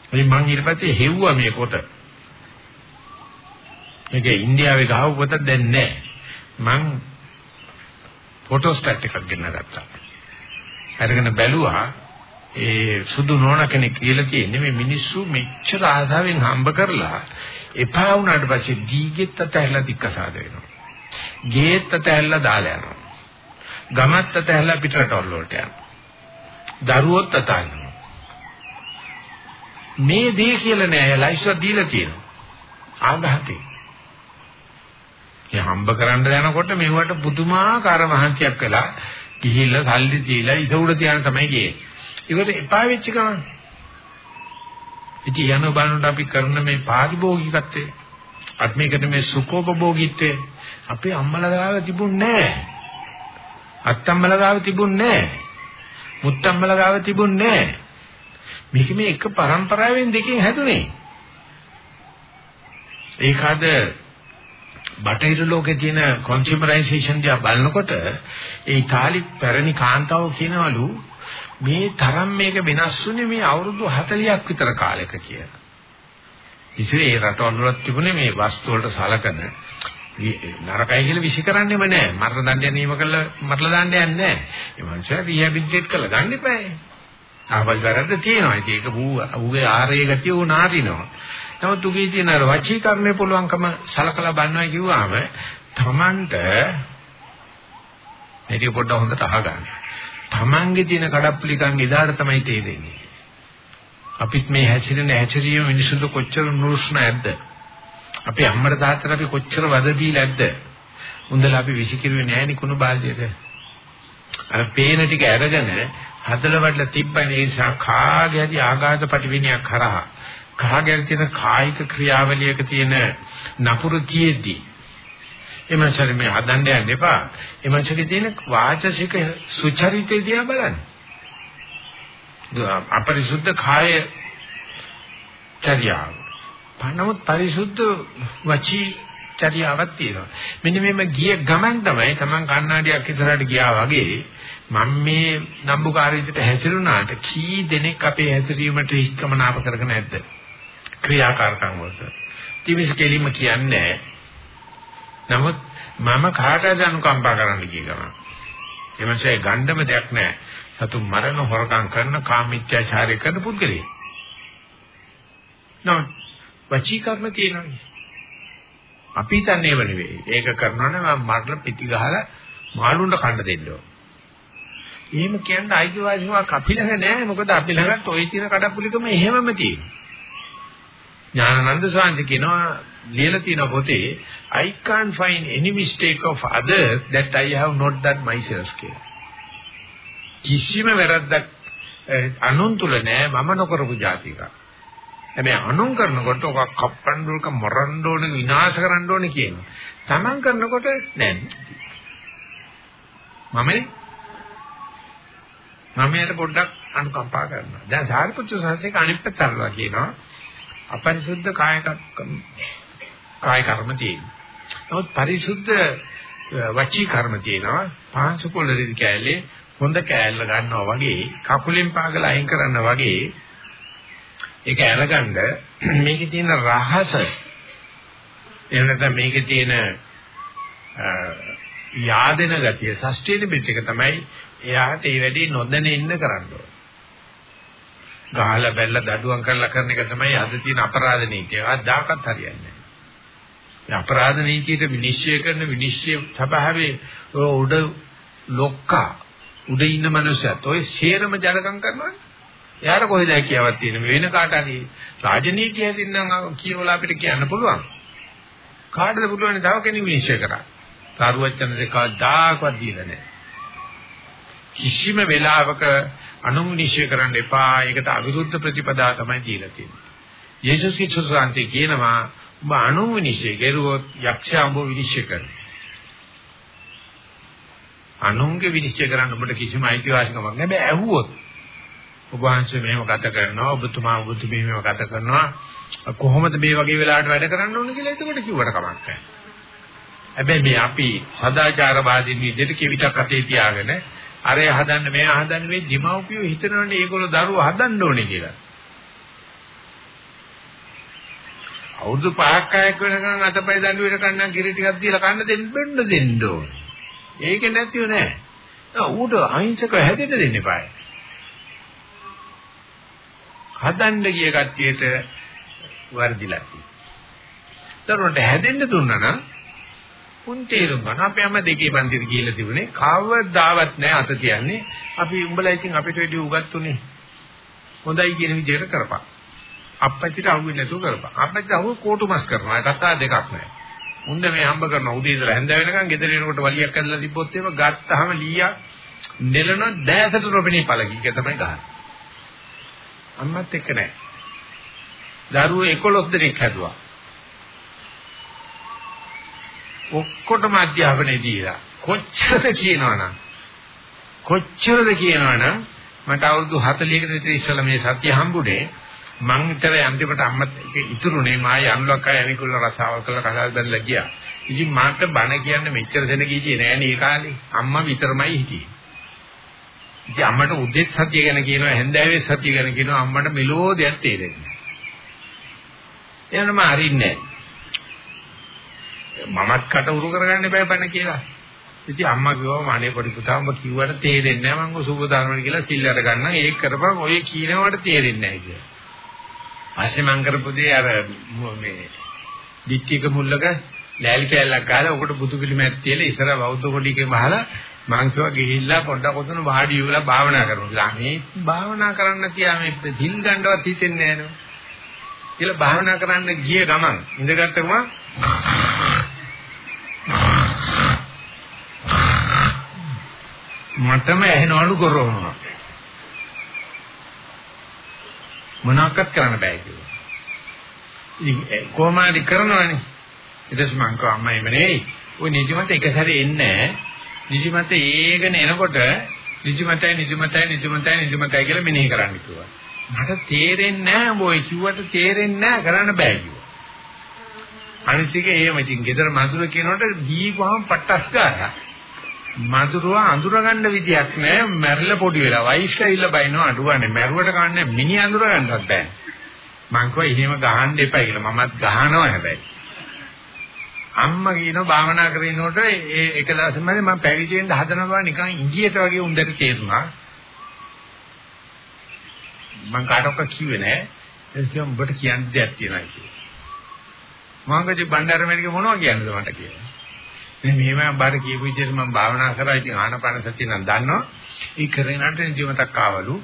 Speaker 1: ඉතින් මං ඊට පස්සේ හෙව්වා මේ පොත. මේක ඉන්දියාවේ ගහව පොත දැන් නැහැ. මං ෆොටෝස්ටැට් එකක් ගෙන්න ගත්තා. අරගෙන බැලුවා ඒ සුදු නෝන කෙනෙක් කියලා තියෙන්නේ මේ මිනිස්සු මෙච්චර ආසාවෙන් හම්බ කරලා එපා වුණාට පස්සේ දීගෙත් අතහැරලා දික්කසාද වෙනවා. ගේත් අතහැරලා දාලා යනවා. ගමත් අතහැරලා පිටරටවල වලට යනවා. දරුවොත් අතහැරනවා. මේ දේ කියලා නෑ ලයිස්ට් දීලා තියෙනවා. ආඝාතේ. ඒ හම්බ කරන්න යනකොට මෙවට පුදුමාකාර මහන්සියක් කළා. ගිහිල්ලා සල්ලි දීලා ඉත උඩ තියන තමයි ගියේ. ඒකට එපා වෙච්ච ගමන්. ඉතින් යන බලනට අපි කරන මේ පාරිභෝගිකත්වයේ අත්මේකට මේ සුඛෝපභෝගීත්වයේ අපේ අම්මලා ගාව තිබුණේ නැහැ. අත්තම්මලා ගාව තිබුණේ නැහැ. මුත්තම්මලා ගාව තිබුණේ නැහැ. මේක මේ එක પરම්පරාවෙන් දෙකෙන් හැදුනේ. ඒකද බටහිර ලෝකේ තියෙන කන්සියුමරයිසේෂන් දිහා බලනකොට ඒ ඉතාලි පැරණි කාන්තාව කියනවලු මේ තරම් මේක වෙනස් වුණේ මේ අවුරුදු 40ක් විතර කාලෙක කියලා. ඉතින් ඒ රටවල් වල තිබුණේ මේ වස්තු වලට සලකන නරකයි කියලා විශ්ි කරන්නේම නැහැ. මරණ දණ්ඩය නියම කළා මරලා දාන්න යන්නේ නැහැ. ඒ මනුස්සයා රිහැබිලිටේට් කරලා ගන්න එපා. ආවල් වැරද්ද තියෙනවා. ඒක ඌගේ ආරේ ගතිය උ නාරිනවා. නමුත් උගේ තියෙන අර වචී කර්මේ පුළුවන්කම සලකලා බලනවා කිව්වම තමන්ට මේක පොඩ්ඩක් හොඳට අහගන්න. තමන්ගේ තියෙන කඩප්පුලිකම් එදාට තමයි තේරෙන්නේ. අපිත් මේ හැසිරෙන හැසිරීම මිනිසුන්ට කොච්චර නුරුස්න ඇද්ද? අපේ අම්මට තාත්තට අපි කොච්චර වද දීලා ඇද්ද? උන්දලා අපි විසිකිරුවේ නෑනේ කුණු බාල්දියට. අර පේන ටික අරගෙන හදලා වඩලා තිබ්බනේ ඒ නිසා කාගේ හරි ආඝාත පටිවිණයක් කරා කාගේ තියෙන කායික ක්‍රියාවලියක තියෙන නපුරු කියෙද්දී එමන්චර මේ හදන්න යන්න එපා. එමන්චරේ තියෙන වාචසික සුචරිතය දිහා බලන්න. අපරිසුද්ධ කාය චර්යාව. නමුත් පරිසුද්ධ වචී චර්යාවක් තියෙනවා. මෙන්න මේම ගිය ගමන් තමයි Taman කණ්ණාඩියක් ඉස්සරහට ගියා වගේ මම මේ නම්බුකාරීත්වයට හැසිරුණාට කී දෙනෙක් අපේ හැසිරීමට හික්කමනාප කරගෙන නැද්ද? ක්‍රියාකාරකම් වලට. තිවිස් කෙලිම කියන්නේ නමුත් මම කාටද අනුකම්පා කරන්න කිය ගමන් එමන්සේ ගණ්ඩම දෙයක් නැහැ. සතු මරණ හොරකම් කරන කාමීත්‍යාචාරය කරන පුද්ගලයෙක්. නෝ වචී කර්ම තියෙනවානේ. අපි හිතන්නේ ඒව නෙවෙයි. ඒක කරනවා නම් මරණ පිටි ගහලා මාළුන්ට කන්න දෙන්න ඕන. එහෙම කියන්න අයිතිවාසිකමක් අපි ළඟ නැහැ. මොකද අපි ළඟත් ওই තියෙන කඩප්පුලිකම එහෙමම තියෙනවා. ඥානানন্দ සාංශ කියනවා ලියලා තියෙන පොතේ I can't find any mistake of others that I have not done myself කියලා. කිසිම වැරද්දක් eh, අනුන් තුල නෑ මම නොකරපු જાතික. හැබැයි අනුන් කරනකොට ඔක කප්පන්ඩුල්ක මරන්න ඕනේ විනාශ කරන්න ඕනේ කියනවා. Taman කරනකොට නෑ. මමනේ මම යට පොඩ්ඩක් අනුකම්පා කරනවා. දැන් සාරිපුත්‍ර සංසේක අනිත් පැත්තට කියනවා අපරිසුද්ධ කාය කාය කර්ම තියෙනවා. නමුත් පරිසුද්ධ වචී කර්ම තියෙනවා. පාංශ කුලරි කැලේ හොඳ කෑල්ල ගන්නවා වගේ කකුලෙන් පාගලා අයින් කරනවා වගේ ඒක අරගන්න මේකේ තියෙන රහස එහෙම නැත්නම් මේකේ තියෙන යාදෙන ගතිය සස්ටේනබිලිටි එක තමයි එයාට ඒ වැඩේ නොදැන ඉන්න කරන්න ඕන. ගහලා බැලලා දඩුවම් කරලා කරන එක තමයි අද තියෙන අපරාධ නීතිය. ආදාකත් හරියන්නේ නැහැ. අපරාධ නීතියට විනිශ්චය කරන විනිශ්චය සභාවේ උඩ ලොක්කා උඩ ඉන්න මනුස්සයත් ඔය සේරම ජනකම් කරනවා. එයාට කොහෙද කියාවක් තියෙන වෙන කාට හරි රාජනීතිය හැදින්නම් කියවලා අපිට කියන්න පුළුවන්. කාටද පුළුවන් තව කෙනෙක් විනිශ්චය කරා. සාරුවච්චන දෙක දායකවත් දීලා නැහැ. කිසිම වෙලාවක අනුනිශ්චය කරන්න එපා. ඒකට අවිරුද්ධ ප්‍රතිපදා තමයි දීලා තියෙන්නේ. යේසුස් ක්‍රිස්තුස් වහන්සේ කියනවා ඔබ අනුනිශ්චය කරුවොත් යක්ෂයා ඔබ විනිශ්චය කරනවා. අනුන්ගේ විනිශ්චය කරන්න ඔබට කිසිම අයිතිවාසිකමක් නැහැ. හැබැයි ඇහුවොත් ඔබ වහන්සේ මෙහෙම ගත කරනවා, ඔබතුමා ඔබතුමී මෙහෙම ගත කරනවා. කොහොමද මේ වගේ වෙලාවට වැඩ කරන්න ඕන කියලා එතකොට කිව්වට කමක් නැහැ. හැබැයි මේ අපි සදාචාරවාදීන් විදිහට කෙවිතක් අතේ තියාගෙන අරය හදන්න මෙයා හදන්න මේ දීමව්පියෝ හිතනවනේ ඒගොල්ලෝ දරුවෝ හදන්න ඕනේ කියලා. අවුරුදු පහක් අයක් වෙනකන් අතපය දඬු වෙන කන්නම් කිරි ටිකක් දීලා කන්න දෙන්න බෙන්න දෙන්න ඕනේ. ඒක නැතිව නෑ. ඌට අහිංසක හැදෙන්න දෙන්න එපා. හදන්න ගිය කට්ටියට වර්ධිලා තියෙනවා. දරුවන්ට හැදෙන්න දුන්නා නම් උන් තේරුම් ගන්න. අපි හැම දෙකේ පන්තිට ගිහිල්ලා තිබුණේ කවදාවත් නෑ අත තියන්නේ. අපි උඹලා ඉතින් අපිට වැඩි උගත්තුනේ. හොඳයි කියන විදිහට කරපන්. අපච්චිට අහුවෙන්නේ නැතුව කරපන්. අපච්චිට අහුව කොටුමස් කරනවා. කතා දෙකක් නෑ. උන්ද මේ හම්බ කරන උදේ ඉඳලා හැන්ද වෙනකන් ගෙදර එනකොට වලියක් ඇදලා තිබ්බොත් එහෙම ගත්තාම ලීයක් නෙලන දැසට රොපිනේ පළකි. ඒක තමයි ගහන්නේ. අම්මත් එක්ක නෑ. දරුවෝ 11 දෙනෙක් හැදුවා. ඔක්කොටම අධ්‍යාපනය දීලා කොච්චරද කියනවනම් කොච්චරද කියනවනම් මට අවුරුදු 40කට විතර ඉස්සෙල්ලා මේ සත්‍ය හම්බුනේ මං විතර අන්තිමට අම්මත් ඉතුරුනේ මායි අනුලක් අය අනිකුල්ල රසාවල් කරලා කතාව දැල්ලා ගියා. ඉතින් මාට බණ කියන්න මෙච්චර දෙන ගියේ නෑනේ ඒ කාලේ. අම්මා විතරමයි හිටියේ. ඉතින් අම්මට උදේත් සත්‍ය ගැන කියනවා හැන්දෑවේ සත්‍ය ගැන කියනවා අම්මට මෙලෝ දෙයක් තේරෙන්නේ නෑ. එනම හරින්නේ නෑ. මමත් කට උරු කරගන්න බෑ බණ කියලා. ඉතින් අම්මා කිව්වා අනේ පොඩි පුතා උඹ කිව්වට තේරෙන්නේ නැහැ මම සුබ ධර්මණ කියලා සිල් අර ගන්න ඒක කරපන් ඔය කියනවට තේරෙන්නේ නැහැ කියලා. පස්සේ මං කරපු දේ අර මේ දික්කික මුල්ලක ලෑලි කැල්ලක් ගහලා ඔකට බුදු පිළිමයක් තියලා ඉස්සර බෞද්ධ කොඩියකින් වහලා මං කිව්වා ගිහිල්ලා පොඩ්ඩක් ඔතන වාඩි වෙලා භාවනා කරනවා. මේ භාවනා කරන්න තියා මේ දිල් ගන්නවත් හිතෙන්නේ නැහැ නෝ. කියලා භාවනා කරන්න ගිය ගමන් ඉඳගත්තම මටම ඇහෙනවලු ගොරවනවා. මොනවාක්වත් කරන්න බෑ කියලා. ඉතින් කොහොමද කරනවනේ? ඊටස් මං කව අම්මයි මනේ. ඔය නිදිමත එක සැරේ එන්නේ නිදිමත ඒකන එනකොට නිදිමතයි නිදිමතයි නිදිමතයි නිදිමතයි කියලා මෙනෙහි කරන්න කිව්වා. මට තේරෙන්නේ නැහැ මොයි කිව්වට තේරෙන්නේ නැහැ කරන්න බෑ කිව්වා. අනිත් එක එහෙම ඉතින් ගෙදර මඳුර කියනකොට දීපුවාම පට්ටස් ගන්නවා. මధుරව අඳුරගන්න විදියක් නැහැ මැරිලා පොඩි වෙලා වයිස් කැවිලා බයිනවා අඩුවන්නේ මැරුවට කන්නේ මිනි අඳුර ගන්නවත් බෑ මං කිව්වා එහෙම ගහන්න එපා කියලා මමත් ගහනවා හැබැයි අම්මා කියනවා භාවනා කරනකොට ඒ එක දවසම මම පැවිදි වෙන්න හදන බව නිකන් ඉංගියට වගේ උන්දට තේරුණා. මම කාටවත් කිව්වේ නෑ. ඒක උඹට කියන්න දෙයක් තියෙනවා කියලා. මම කිව්වේ බණ්ඩාරමණික මොනවද කියන්නද මට කියලා. මෙහෙම බාර කියපු විදිහට මම භාවනා කරා. ඉතින් ආනපන සතිය නම් දන්නවා. ඒ කරේනට නිදිමතක් ආවලු.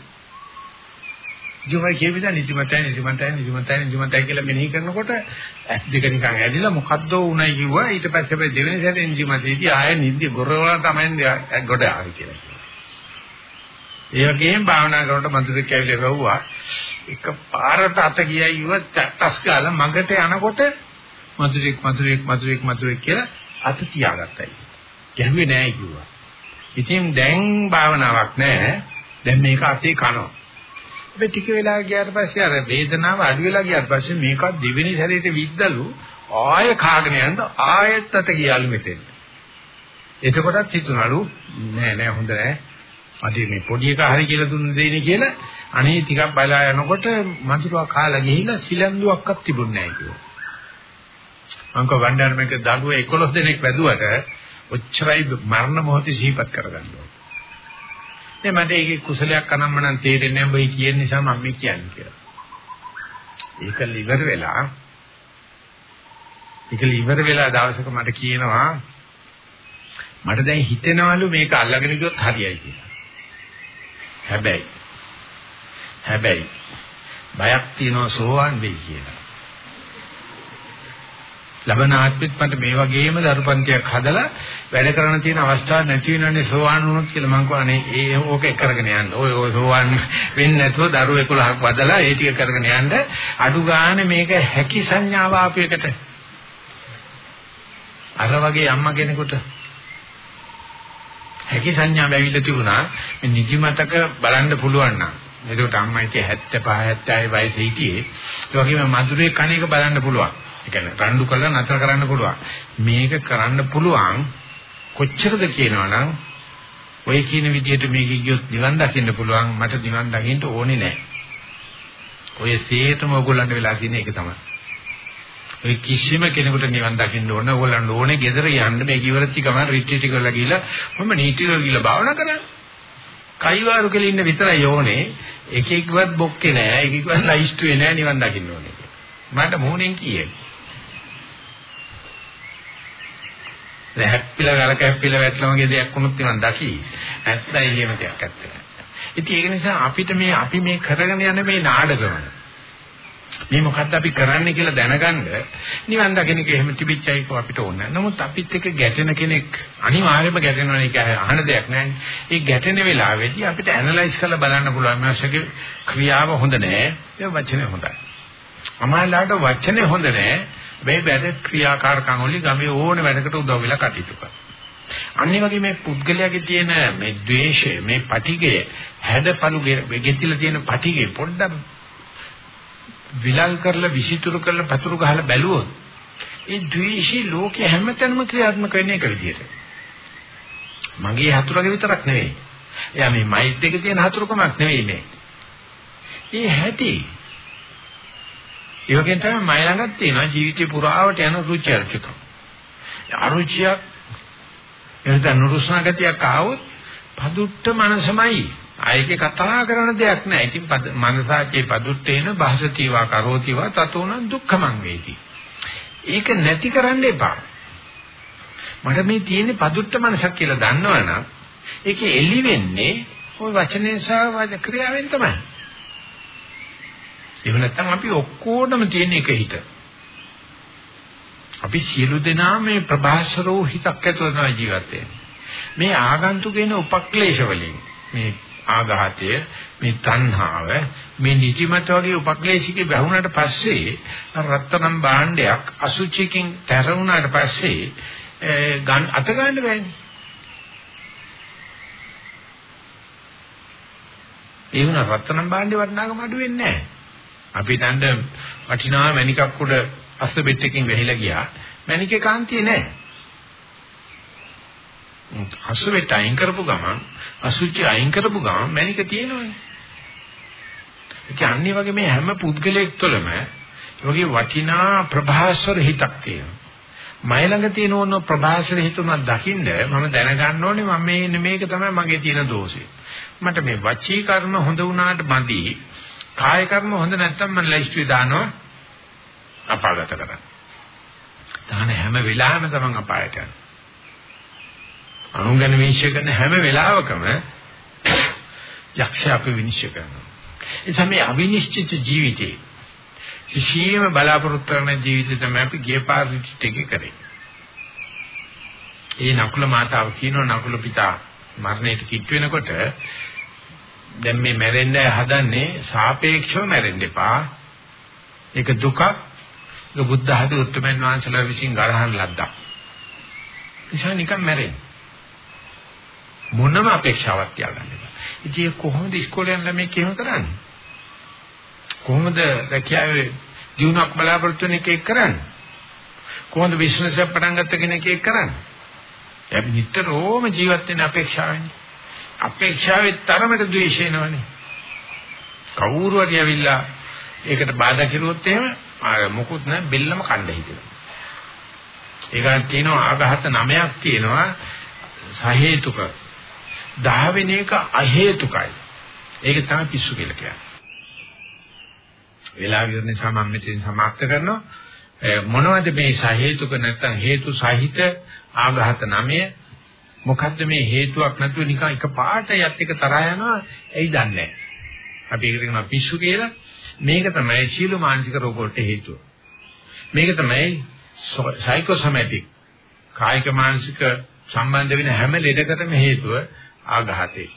Speaker 1: ජීවය කියවිද නිදිමතයි නිදිමතයි නිදිමතයි නිදිමතයි කියලා මෙනෙහි කරනකොට ඇස් දෙක නිකන් ඇදිලා මොකද්ද උණයි කිව්වා. ඊට පස්සේ අපි දෙවෙනි සැරේ නිදිමතේදී ආයෙ නිදි ගොරවලා තමයි ගොඩ ආවේ කියලා. ඒ වගේම භාවනා කරනකොට මන්දෙක් ඇවිල්ලා ගව්වා. එක පාරට අත ගියයි ඉවත් චට්ටස් ගාලා මගට යනකොට මතුරෙක් මතුරෙක් මතුරෙක් මතුරෙක් කියලා අත තියාගත්තයි. ගැහුවේ නෑ කිව්වා. ඉතින් දැන් භාවනාවක් නෑ. දැන් මේක අතේ කනවා. අපි ටික වෙලා ගියාට පස්සේ අර වේදනාව අඩු වෙලා ගියාට පස්සේ මේක දෙවෙනි සැරේට විද්දලු ආය කාගෙන යන්න ආයෙත් අත ගියාලු මෙතෙන්. එතකොටත් හිතුණලු නෑ නෑ හොඳ නෑ. අද මේ පොඩි එක හරි කියලා දුන්න දෙන්නේ කියලා අනේ ටිකක් බලා යනකොට මధుරවා කාලා ගිහිල්ලා සිලන්දුවක්වත් තිබුණේ නෑ කිව්වා. අංක වණ්ඩාර මේක දඩුව 11 දෙනෙක් වැදුවට ඔච්චරයි මරණ මොහොතේ සිහිපත් කරගන්න ඕනේ. මේ මට ඒකේ කුසලයක් අනම්මනම් තේරෙන්නේ නැහැ බයි කියන නිසා මම මේ කියන්නේ කියලා. ඒක liver වෙලා ඒක liver වෙලා දවසක මට කියනවා මට දැන් හිතෙනවලු මේක අල්ලගෙන ගියොත් හරියයි කියලා. හැබැයි හැබැයි බයක් තියනවා සෝවන් වෙයි කියලා. ලබන ආත්මෙත් මට මේ වගේම දරුපන්තියක් හදලා වැඩ කරන්න තියෙන අවස්ථාවක් නැති වෙනන්නේ සෝවාන් වුණොත් කියලා මං කියවනේ ඒ ඕක කරගෙන යන්න. ඔය ඔය සෝවාන් වෙන්නේ නැතුව දරුවෝ 11ක් වදලා ඒ ටික කරගෙන යන්න. අඩු ගානේ මේක හැකි සංඥාව ආපේකට. අර වගේ අම්මා කෙනෙකුට හැකි සංඥාව ඇවිල්ලා තිබුණා. මේ නිදිමතක බලන්න පුළුවන් නම්. එතකොට අම්මා ඉතින් 75 76 වයසේ හිටියේ. ඒ වගේම මధుරේ කණේක බලන්න පුළුවන්. ඒ කියන්නේ රණ්ඩු කරලා නතර කරන්න පුළුවන්. මේක කරන්න පුළුවන් කොච්චරද කියනවනම් ඔය කියන විදිහට මේක ගියොත් නිවන් දකින්න පුළුවන් මට නිවන් දකින්න ඕනේ නැහැ. ඔය සේතම ඕගොල්ලන්ට වෙලා තියෙන එක තමයි. ඔය කිසිම කෙනෙකුට නිවන් දකින්න ඕන ඕගොල්ලන්ට ඕනේ ගෙදර යන්න මේ කිවරච්චි ගමන් රිට්‍රීට් කරලා ගිහලා මම නීතිවල ගිහලා භාවනා කරන්නේ. කයිවාරු කෙලින් ඉන්න විතරයි ඕනේ. එකෙක්වත් බොක්කේ නෑ එකෙක්වත් ලයිස්ට්ුවේ නෑ නිවන් දකින්න ඕනේ. මට මොහොනෙන් කියේ. දැන් හැප්පිලා ගලක හැප්පිලා වැටලා වගේ දෙයක් වුණොත් නිවන් දකි. නැත්නම් එහෙම දෙයක් නැත්තේ. ඉතින් ඒක නිසා අපිට මේ අපි මේ කරගෙන යන මේ නාඩගම මේ මොකද්ද අපි කරන්නේ කියලා දැනගන්න නිවන් දකින්න එක එහෙම තිබිච්චයි කෝ අපිට ඕන. නමුත් අපිත් එක්ක ගැටෙන කෙනෙක් අනිවාර්යයෙන්ම ගැටෙනවා ඒක අහන දෙයක් නෑ. ඒ ගැටෙන වෙලාවේදී අපිට ඇනලයිස් කරලා බලන්න පුළුවන් මාසකේ ක්‍රියාව හොඳ නෑ. ඒ වචනේ හොඳයි. අමාලාට වචනේ හොඳ නෑ. මේ වැඩ ක්‍රියාකාරකම් වලින් ගමේ ඕන වැඩකට උදව් වෙලා කටයුතු කරනවා. අනිත් වගේ මේ පුද්ගලයාගේ තියෙන මේ ද්වේෂය, මේ පටිගය, හැඩපළු ගෙතිලා තියෙන පටිගය පොඩ්ඩක් විලල් කරලා විසිතුරු කරලා පතුරු ගහලා බැලුවොත් ඒ ද්වේෂී ලෝකේ හැමතැනම ක්‍රියාත්මක වෙන්නේ එක විදිහට. මගේ හතුරගේ විතරක් නෙවෙයි. එයා මේ මයිත් එකේ තියෙන හතුරුකමක් නෙවෙයි මේ. ඒ හැටි ඒ වගේම තමයි මයි ළඟත් තියෙනවා ජීවිතේ පුරාවට යන රුචි අරුචිකම්. අරුචියක් එහෙනම් නුරුස්නා ගතියක් ආවොත් පදුට්ට මනසමයි. ආයේක කතා කරන දෙයක් නෑ. ඉතින් මනසාචේ පදුට්ටේන භාසතිවා කරෝතිවා තතෝන දුක්ඛමං වේති. ඒක නැති කරන්න එපා. මට මේ තියෙන්නේ පදුට්ට මනසක් කියලා දන්නවනම් ඒකේ එළි වෙන්නේ ওই වචනේ සහ ක්‍රියාවෙන් තමයි. එහෙම නැත්නම් අපි ඔක්කොටම තියෙන එක හිත. අපි සියලු දෙනා මේ ප්‍රභාසරෝ හිතක් ඇතුළත ජීවත් මේ ආගන්තුකේන උපක්ලේශ වලින් මේ ආඝාතය මේ තණ්හාව මේ නිදිමත වගේ උපක්ලේශිකේ බහුණාට පස්සේ රත්තරන් භාණ්ඩයක් අසුචිකින් තැරුණාට පස්සේ ගන්න අත ගන්න බෑනේ. ඒ වුණා රත්තරන් භාණ්ඩේ වටිනාකම අඩු වෙන්නේ නැහැ. අපි දඬ වටිනා මණිකක් උඩ අස්ස බෙට් එකකින් වැහිලා ගියා. මණිකේ කාන්තිය නැහැ. අස්ස බෙට් අයින් කරපු ගමන් අසුචි අයින් කරපු ගමන් මණික තියෙනවනේ. ඒ කියන්නේ වගේ මේ හැම පුද්ගලයෙක් තුළම වගේ වටිනා ප්‍රභාස්වර හිතක් තියෙනවා. මයි ළඟ තියෙන ඕන ප්‍රභාසර හිතුණක් දකින්න මම දැනගන්න ඕනේ මම මේ මේක තමයි මගේ තියෙන දෝෂය. මට මේ වචී කර්ම හොඳ වුණාට මදි. කාය කර්ම හොඳ නැත්තම් මම ලයිස්ට් දානවා අපාගත කරන්න. දාන හැම වෙලාවෙම තමන් අපායට යනවා. අනුංගන විනිශ්චය කරන හැම වෙලාවකම යක්ෂය අපි විනිශ්චය කරනවා. ඒ තමයි අවිනිශ්චිත ජීවිතේ. කිසියම් බලාපොරොත්තු කරන ජීවිතය තමයි අපි ගිය පාර රිට්‍රීට් එකේ කරේ. ඒ නකුල මාතාව කියනවා නකුල පිතා මරණයට කිට් වෙනකොට දැන් මේ මැරෙන්න හදන්නේ සාපේක්ෂව මැරෙන්න එපා. ඒක දුකක්. ඒක බුද්ධ ආදී උත්තරමන් වහන්සේලා විසින් ගරහන් ලද්දා. නිසා නිකන් මැරෙන්න. මොනම අපේක්ෂාවක් තියාගන්න එපා. ඉතින් කොහොමද ඉස්කෝලේ යන ළමයි කියම කරන්නේ? කොහොමද රැකියාවේ දිනුවක් බලාපොරොත්තු වෙන එකේ කරන්නේ? කොහොමද බිස්නස් එක පටන් ගත්ත කෙනෙක් ඒක කරන්නේ? අපි නිතරම ජීවත් වෙන අපේක්ෂාවෙන්. අපේක්ෂාවේ තරමට ද්වේෂය එනවනේ. කවුරු හරි ඇවිල්ලා ඒකට බාධා කරුවොත් එහෙම ආ මොකුත් නැහැ බෙල්ලම කණ්ඩ හිතෙනවා. ඒකට කියනවා ආඝාත නමයක් කියනවා සහේතුක. 10 වෙනි එක අහේතුකයි. ඒක තමයි පිස්සු කියලා කියන්නේ. වෙලා විතර නිසා මම මෙතෙන් සමාප්ත කරනවා. මොනවද මේ සහේතුක නැත්නම් හේතු සහිත ආඝාත නමය මොකද්ද මේ හේතුවක් නැතුව නිකන් එක පාට යත් එක තරහා යනවා? ඇයි දන්නේ අපි ඒකට කියනවා පිස්සු කියලා. මේක තමයි සීල මානසික රෝග වලට හේතුව. මේක තමයි සයිකෝසොමැටික් කායික මානසික සම්බන්ධ වෙන හැම ලෙඩකටම හේතුව ආඝාතේ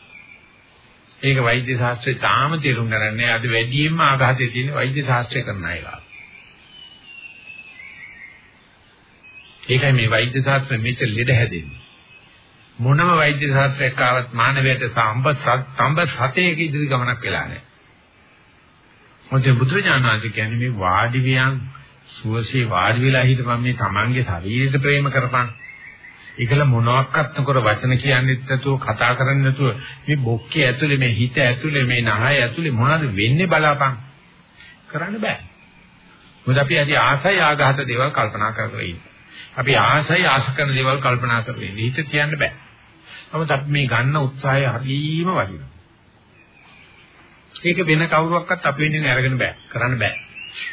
Speaker 1: ඒක වෛද්‍ය ශාස්ත්‍රයේ තාම තේරුම් ගන්නෑ අද වැඩියෙන්ම ආඝාතයේ තියෙන වෛද්‍ය ශාස්ත්‍රය කරන අය ගාව ඒකයි මේ වෛද්‍ය ශාස්ත්‍රය මෙච්චර ලෙඩ හැදෙන්නේ. මොනම වෛද්‍ය ශාස්ත්‍රයක් ආවත් මානවයට සම්බත් සම්බත් සතේක ඉදිරි ගමනක් වෙලා නැහැ. මොකද බුදුරජාණන් වහන්සේ කියන්නේ මේ වාඩි වියන් සුවසේ වාඩි වෙලා හිටපන් මේ Tamange ශරීරයට ප්‍රේම කරපන්. ඒකල මොනවාක්වත් නොකර වචන කියන්නෙත් නැතුව කතා කරන්නේ නැතුව මේ බොක්කේ ඇතුලේ මේ හිත ඇතුලේ මේ නහය ඇතුලේ මොනවද වෙන්නේ බලාපන්. කරන්න බෑ. මොකද අපි අද ආසයි ආඝාත දේවල් කල්පනා කරගෙන ඉන්නේ. අපි ආසයි ආස කරන දේවල් කල්පනා කරගෙන හිත කියන්න බෑ. නමුත් අපි මේ ගන්න උත්සාහය හරිම වටිනවා. ඒක වෙන කවුරුවක්වත් අපි වෙනින් අරගෙන බෑ. කරන්න බෑ.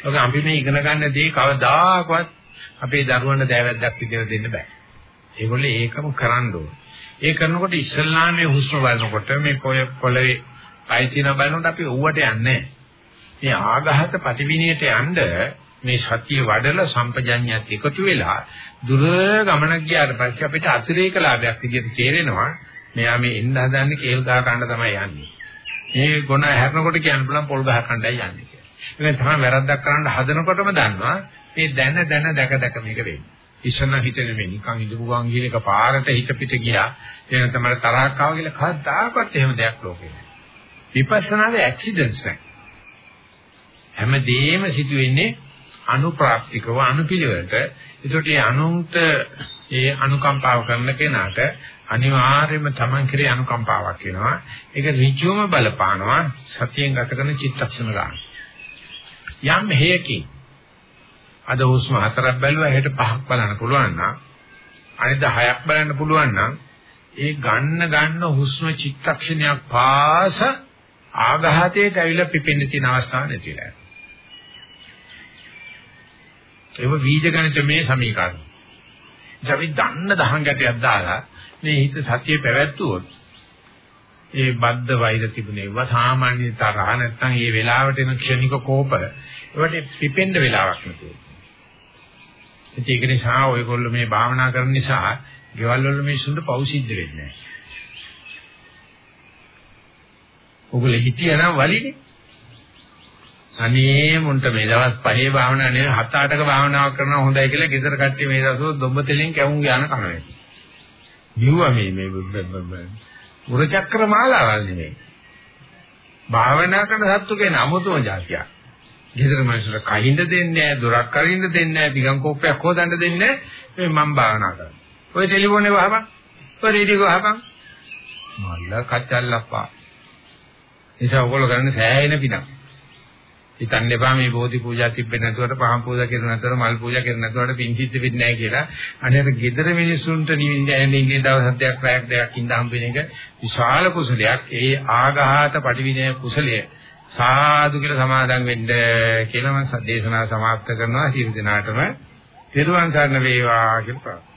Speaker 1: ඔක අපි මේ ඉගෙන ගන්න දේ කවදාකවත් අපේ දරුවන්ට දෑවැද්දක් විදියට දෙන්න බෑ. ඒගොල්ලෝ ඒකම කරන්න ඕන. ඒ කරනකොට ඉස්සල්ලාමේ හුස්ම බලනකොට මේ පොළවේ පය තියන බලනකොට අපි ඌවට යන්නේ මේ ආඝාත ප්‍රතිවිනයට යන්න මේ සතිය වඩලා සම්පජඤ්ඤයත් එකතු වෙලා දුර ගමනක් ගියාට පස්සේ අපිට අතිරේක ලාභයක් විදිහට තේරෙනවා මෙයා මේ එන්න හදන්නේ කේල් ගහ ගන්න තමයි යන්නේ. මේ ගොන හැරනකොට කියන්න පුළුවන් පොල් ගහ ගන්නයි යන්නේ කියලා. ඒක තමයි වැරද්දක් කරන්න හදනකොටම දන්නවා මේ දැන දැන දැක දැක මේක වෙන්නේ. ඉස්සන හිතෙන්නේ මේ නිකන් ඉඳපු ගමන් ගිහල එක පාරට හිත පිට ගියා. එහෙනම් තමයි තරහක් ආව කියලා කවදාකවත් එහෙම දෙයක් ලෝකේ නැහැ. විපස්සනාවේ ඇක්සිඩන්ට්ස් නැහැ. හැමදේම සිදුවෙන්නේ අනුප්‍රාප්තිකව අනුපිළිවෙලට. ඒකට ඒ අනුන්ට ඒ අනුකම්පාව කරන කෙනාට අනිවාර්යයෙන්ම Taman කෙරේ අනුකම්පාවක් වෙනවා ඒක ඍජුවම බලපානවා සතියෙන් ගත කරන චිත්තක්ෂණ ගන්න. යම් හේයකින් අද හුස්ම හතරක් බැලුවා හෙට පහක් බලන්න පුළුවන් නම් අනිත් හයක් බලන්න පුළුවන් නම් ඒ ගන්න ගන්න හුස්ම චිත්තක්ෂණයක් පාස ආඝාතයට ඇවිල්ලා පිපෙන්න තියෙන අවස්ථාවක් නැතිලා ඒක බීජ ගණිතමේ සමීකරණ. අපි දන්න දහං ගැටයක් දාලා මේ හිත සතිය පැවැත්වුවොත් ඒ බද්ධ වෛර තිබුණේවා සාමාන්‍ය තරහ නැත්නම් මේ වෙලාවට එන ක්ෂණික කෝප ඒවට පිපෙන්න වෙලාවක් නැතුව. ඒක නිසා ඔයගොල්ලෝ මේ භාවනා කරන නිසා ගෙවල් වල මිනිස්සුන්ට පව් සිද්ධ වෙන්නේ නැහැ. ඔයගොල්ලෝ හිතියනම් වලිනේ අනේ මුන්ට මේ දවස් පහේ භාවනා නෙවෙයි හත අටක භාවනාවක් කරනවා හොඳයි කියලා ගෙදර කට්ටිය මේ දවස්වල දොඹ තෙලින් කැවුම් යන කනවා. නිව්වා මේ මේ මුර චක්‍ර මාලාවල් නෙවෙයි. භාවනා කරන සත්තු කියන අමුතුම જાතිය. ගෙදර මිනිස්සුන්ට කහින්ද දෙන්නේ නැහැ, දොරක් කරින්ද දෙන්නේ නැහැ, පිගම් කෝප්පයක් හොදන්න දෙන්නේ නැහැ. මම භාවනා කරනවා. ඔය ටෙලිෆෝනේ වහපන්. ඔය රේඩියෝ වහපන්. මල්ල කචල්ලප්පා. නිසා ඔයගොල්ලෝ කරන්නේ සෑහෙන පිනක්. හිතන්න එපා මේ බෝධි පූජා තිබෙන්නේ නැතුවට පහන් පූජා කරන්නේ නැතුවට මල් පූජා කරන්නේ නැතුවට පින් සිද්ධ වෙන්නේ නැහැ කියලා. අනේර gedara මිනිසුන්ට නිවින්නේ ඉන්නේ දවස් හතක් පැයක් දෙකක් ඉඳ හම්බෙන එක විශාල කුසලයක්. ඒ ආඝාත පටිවිණය කුසලය සාදු කියලා සමාදන් වෙන්න කියලා මම දේශනාව සමාප්ත කරනවා. සියලු දෙනාටම තෙරුවන් සරණ වේවා කියලා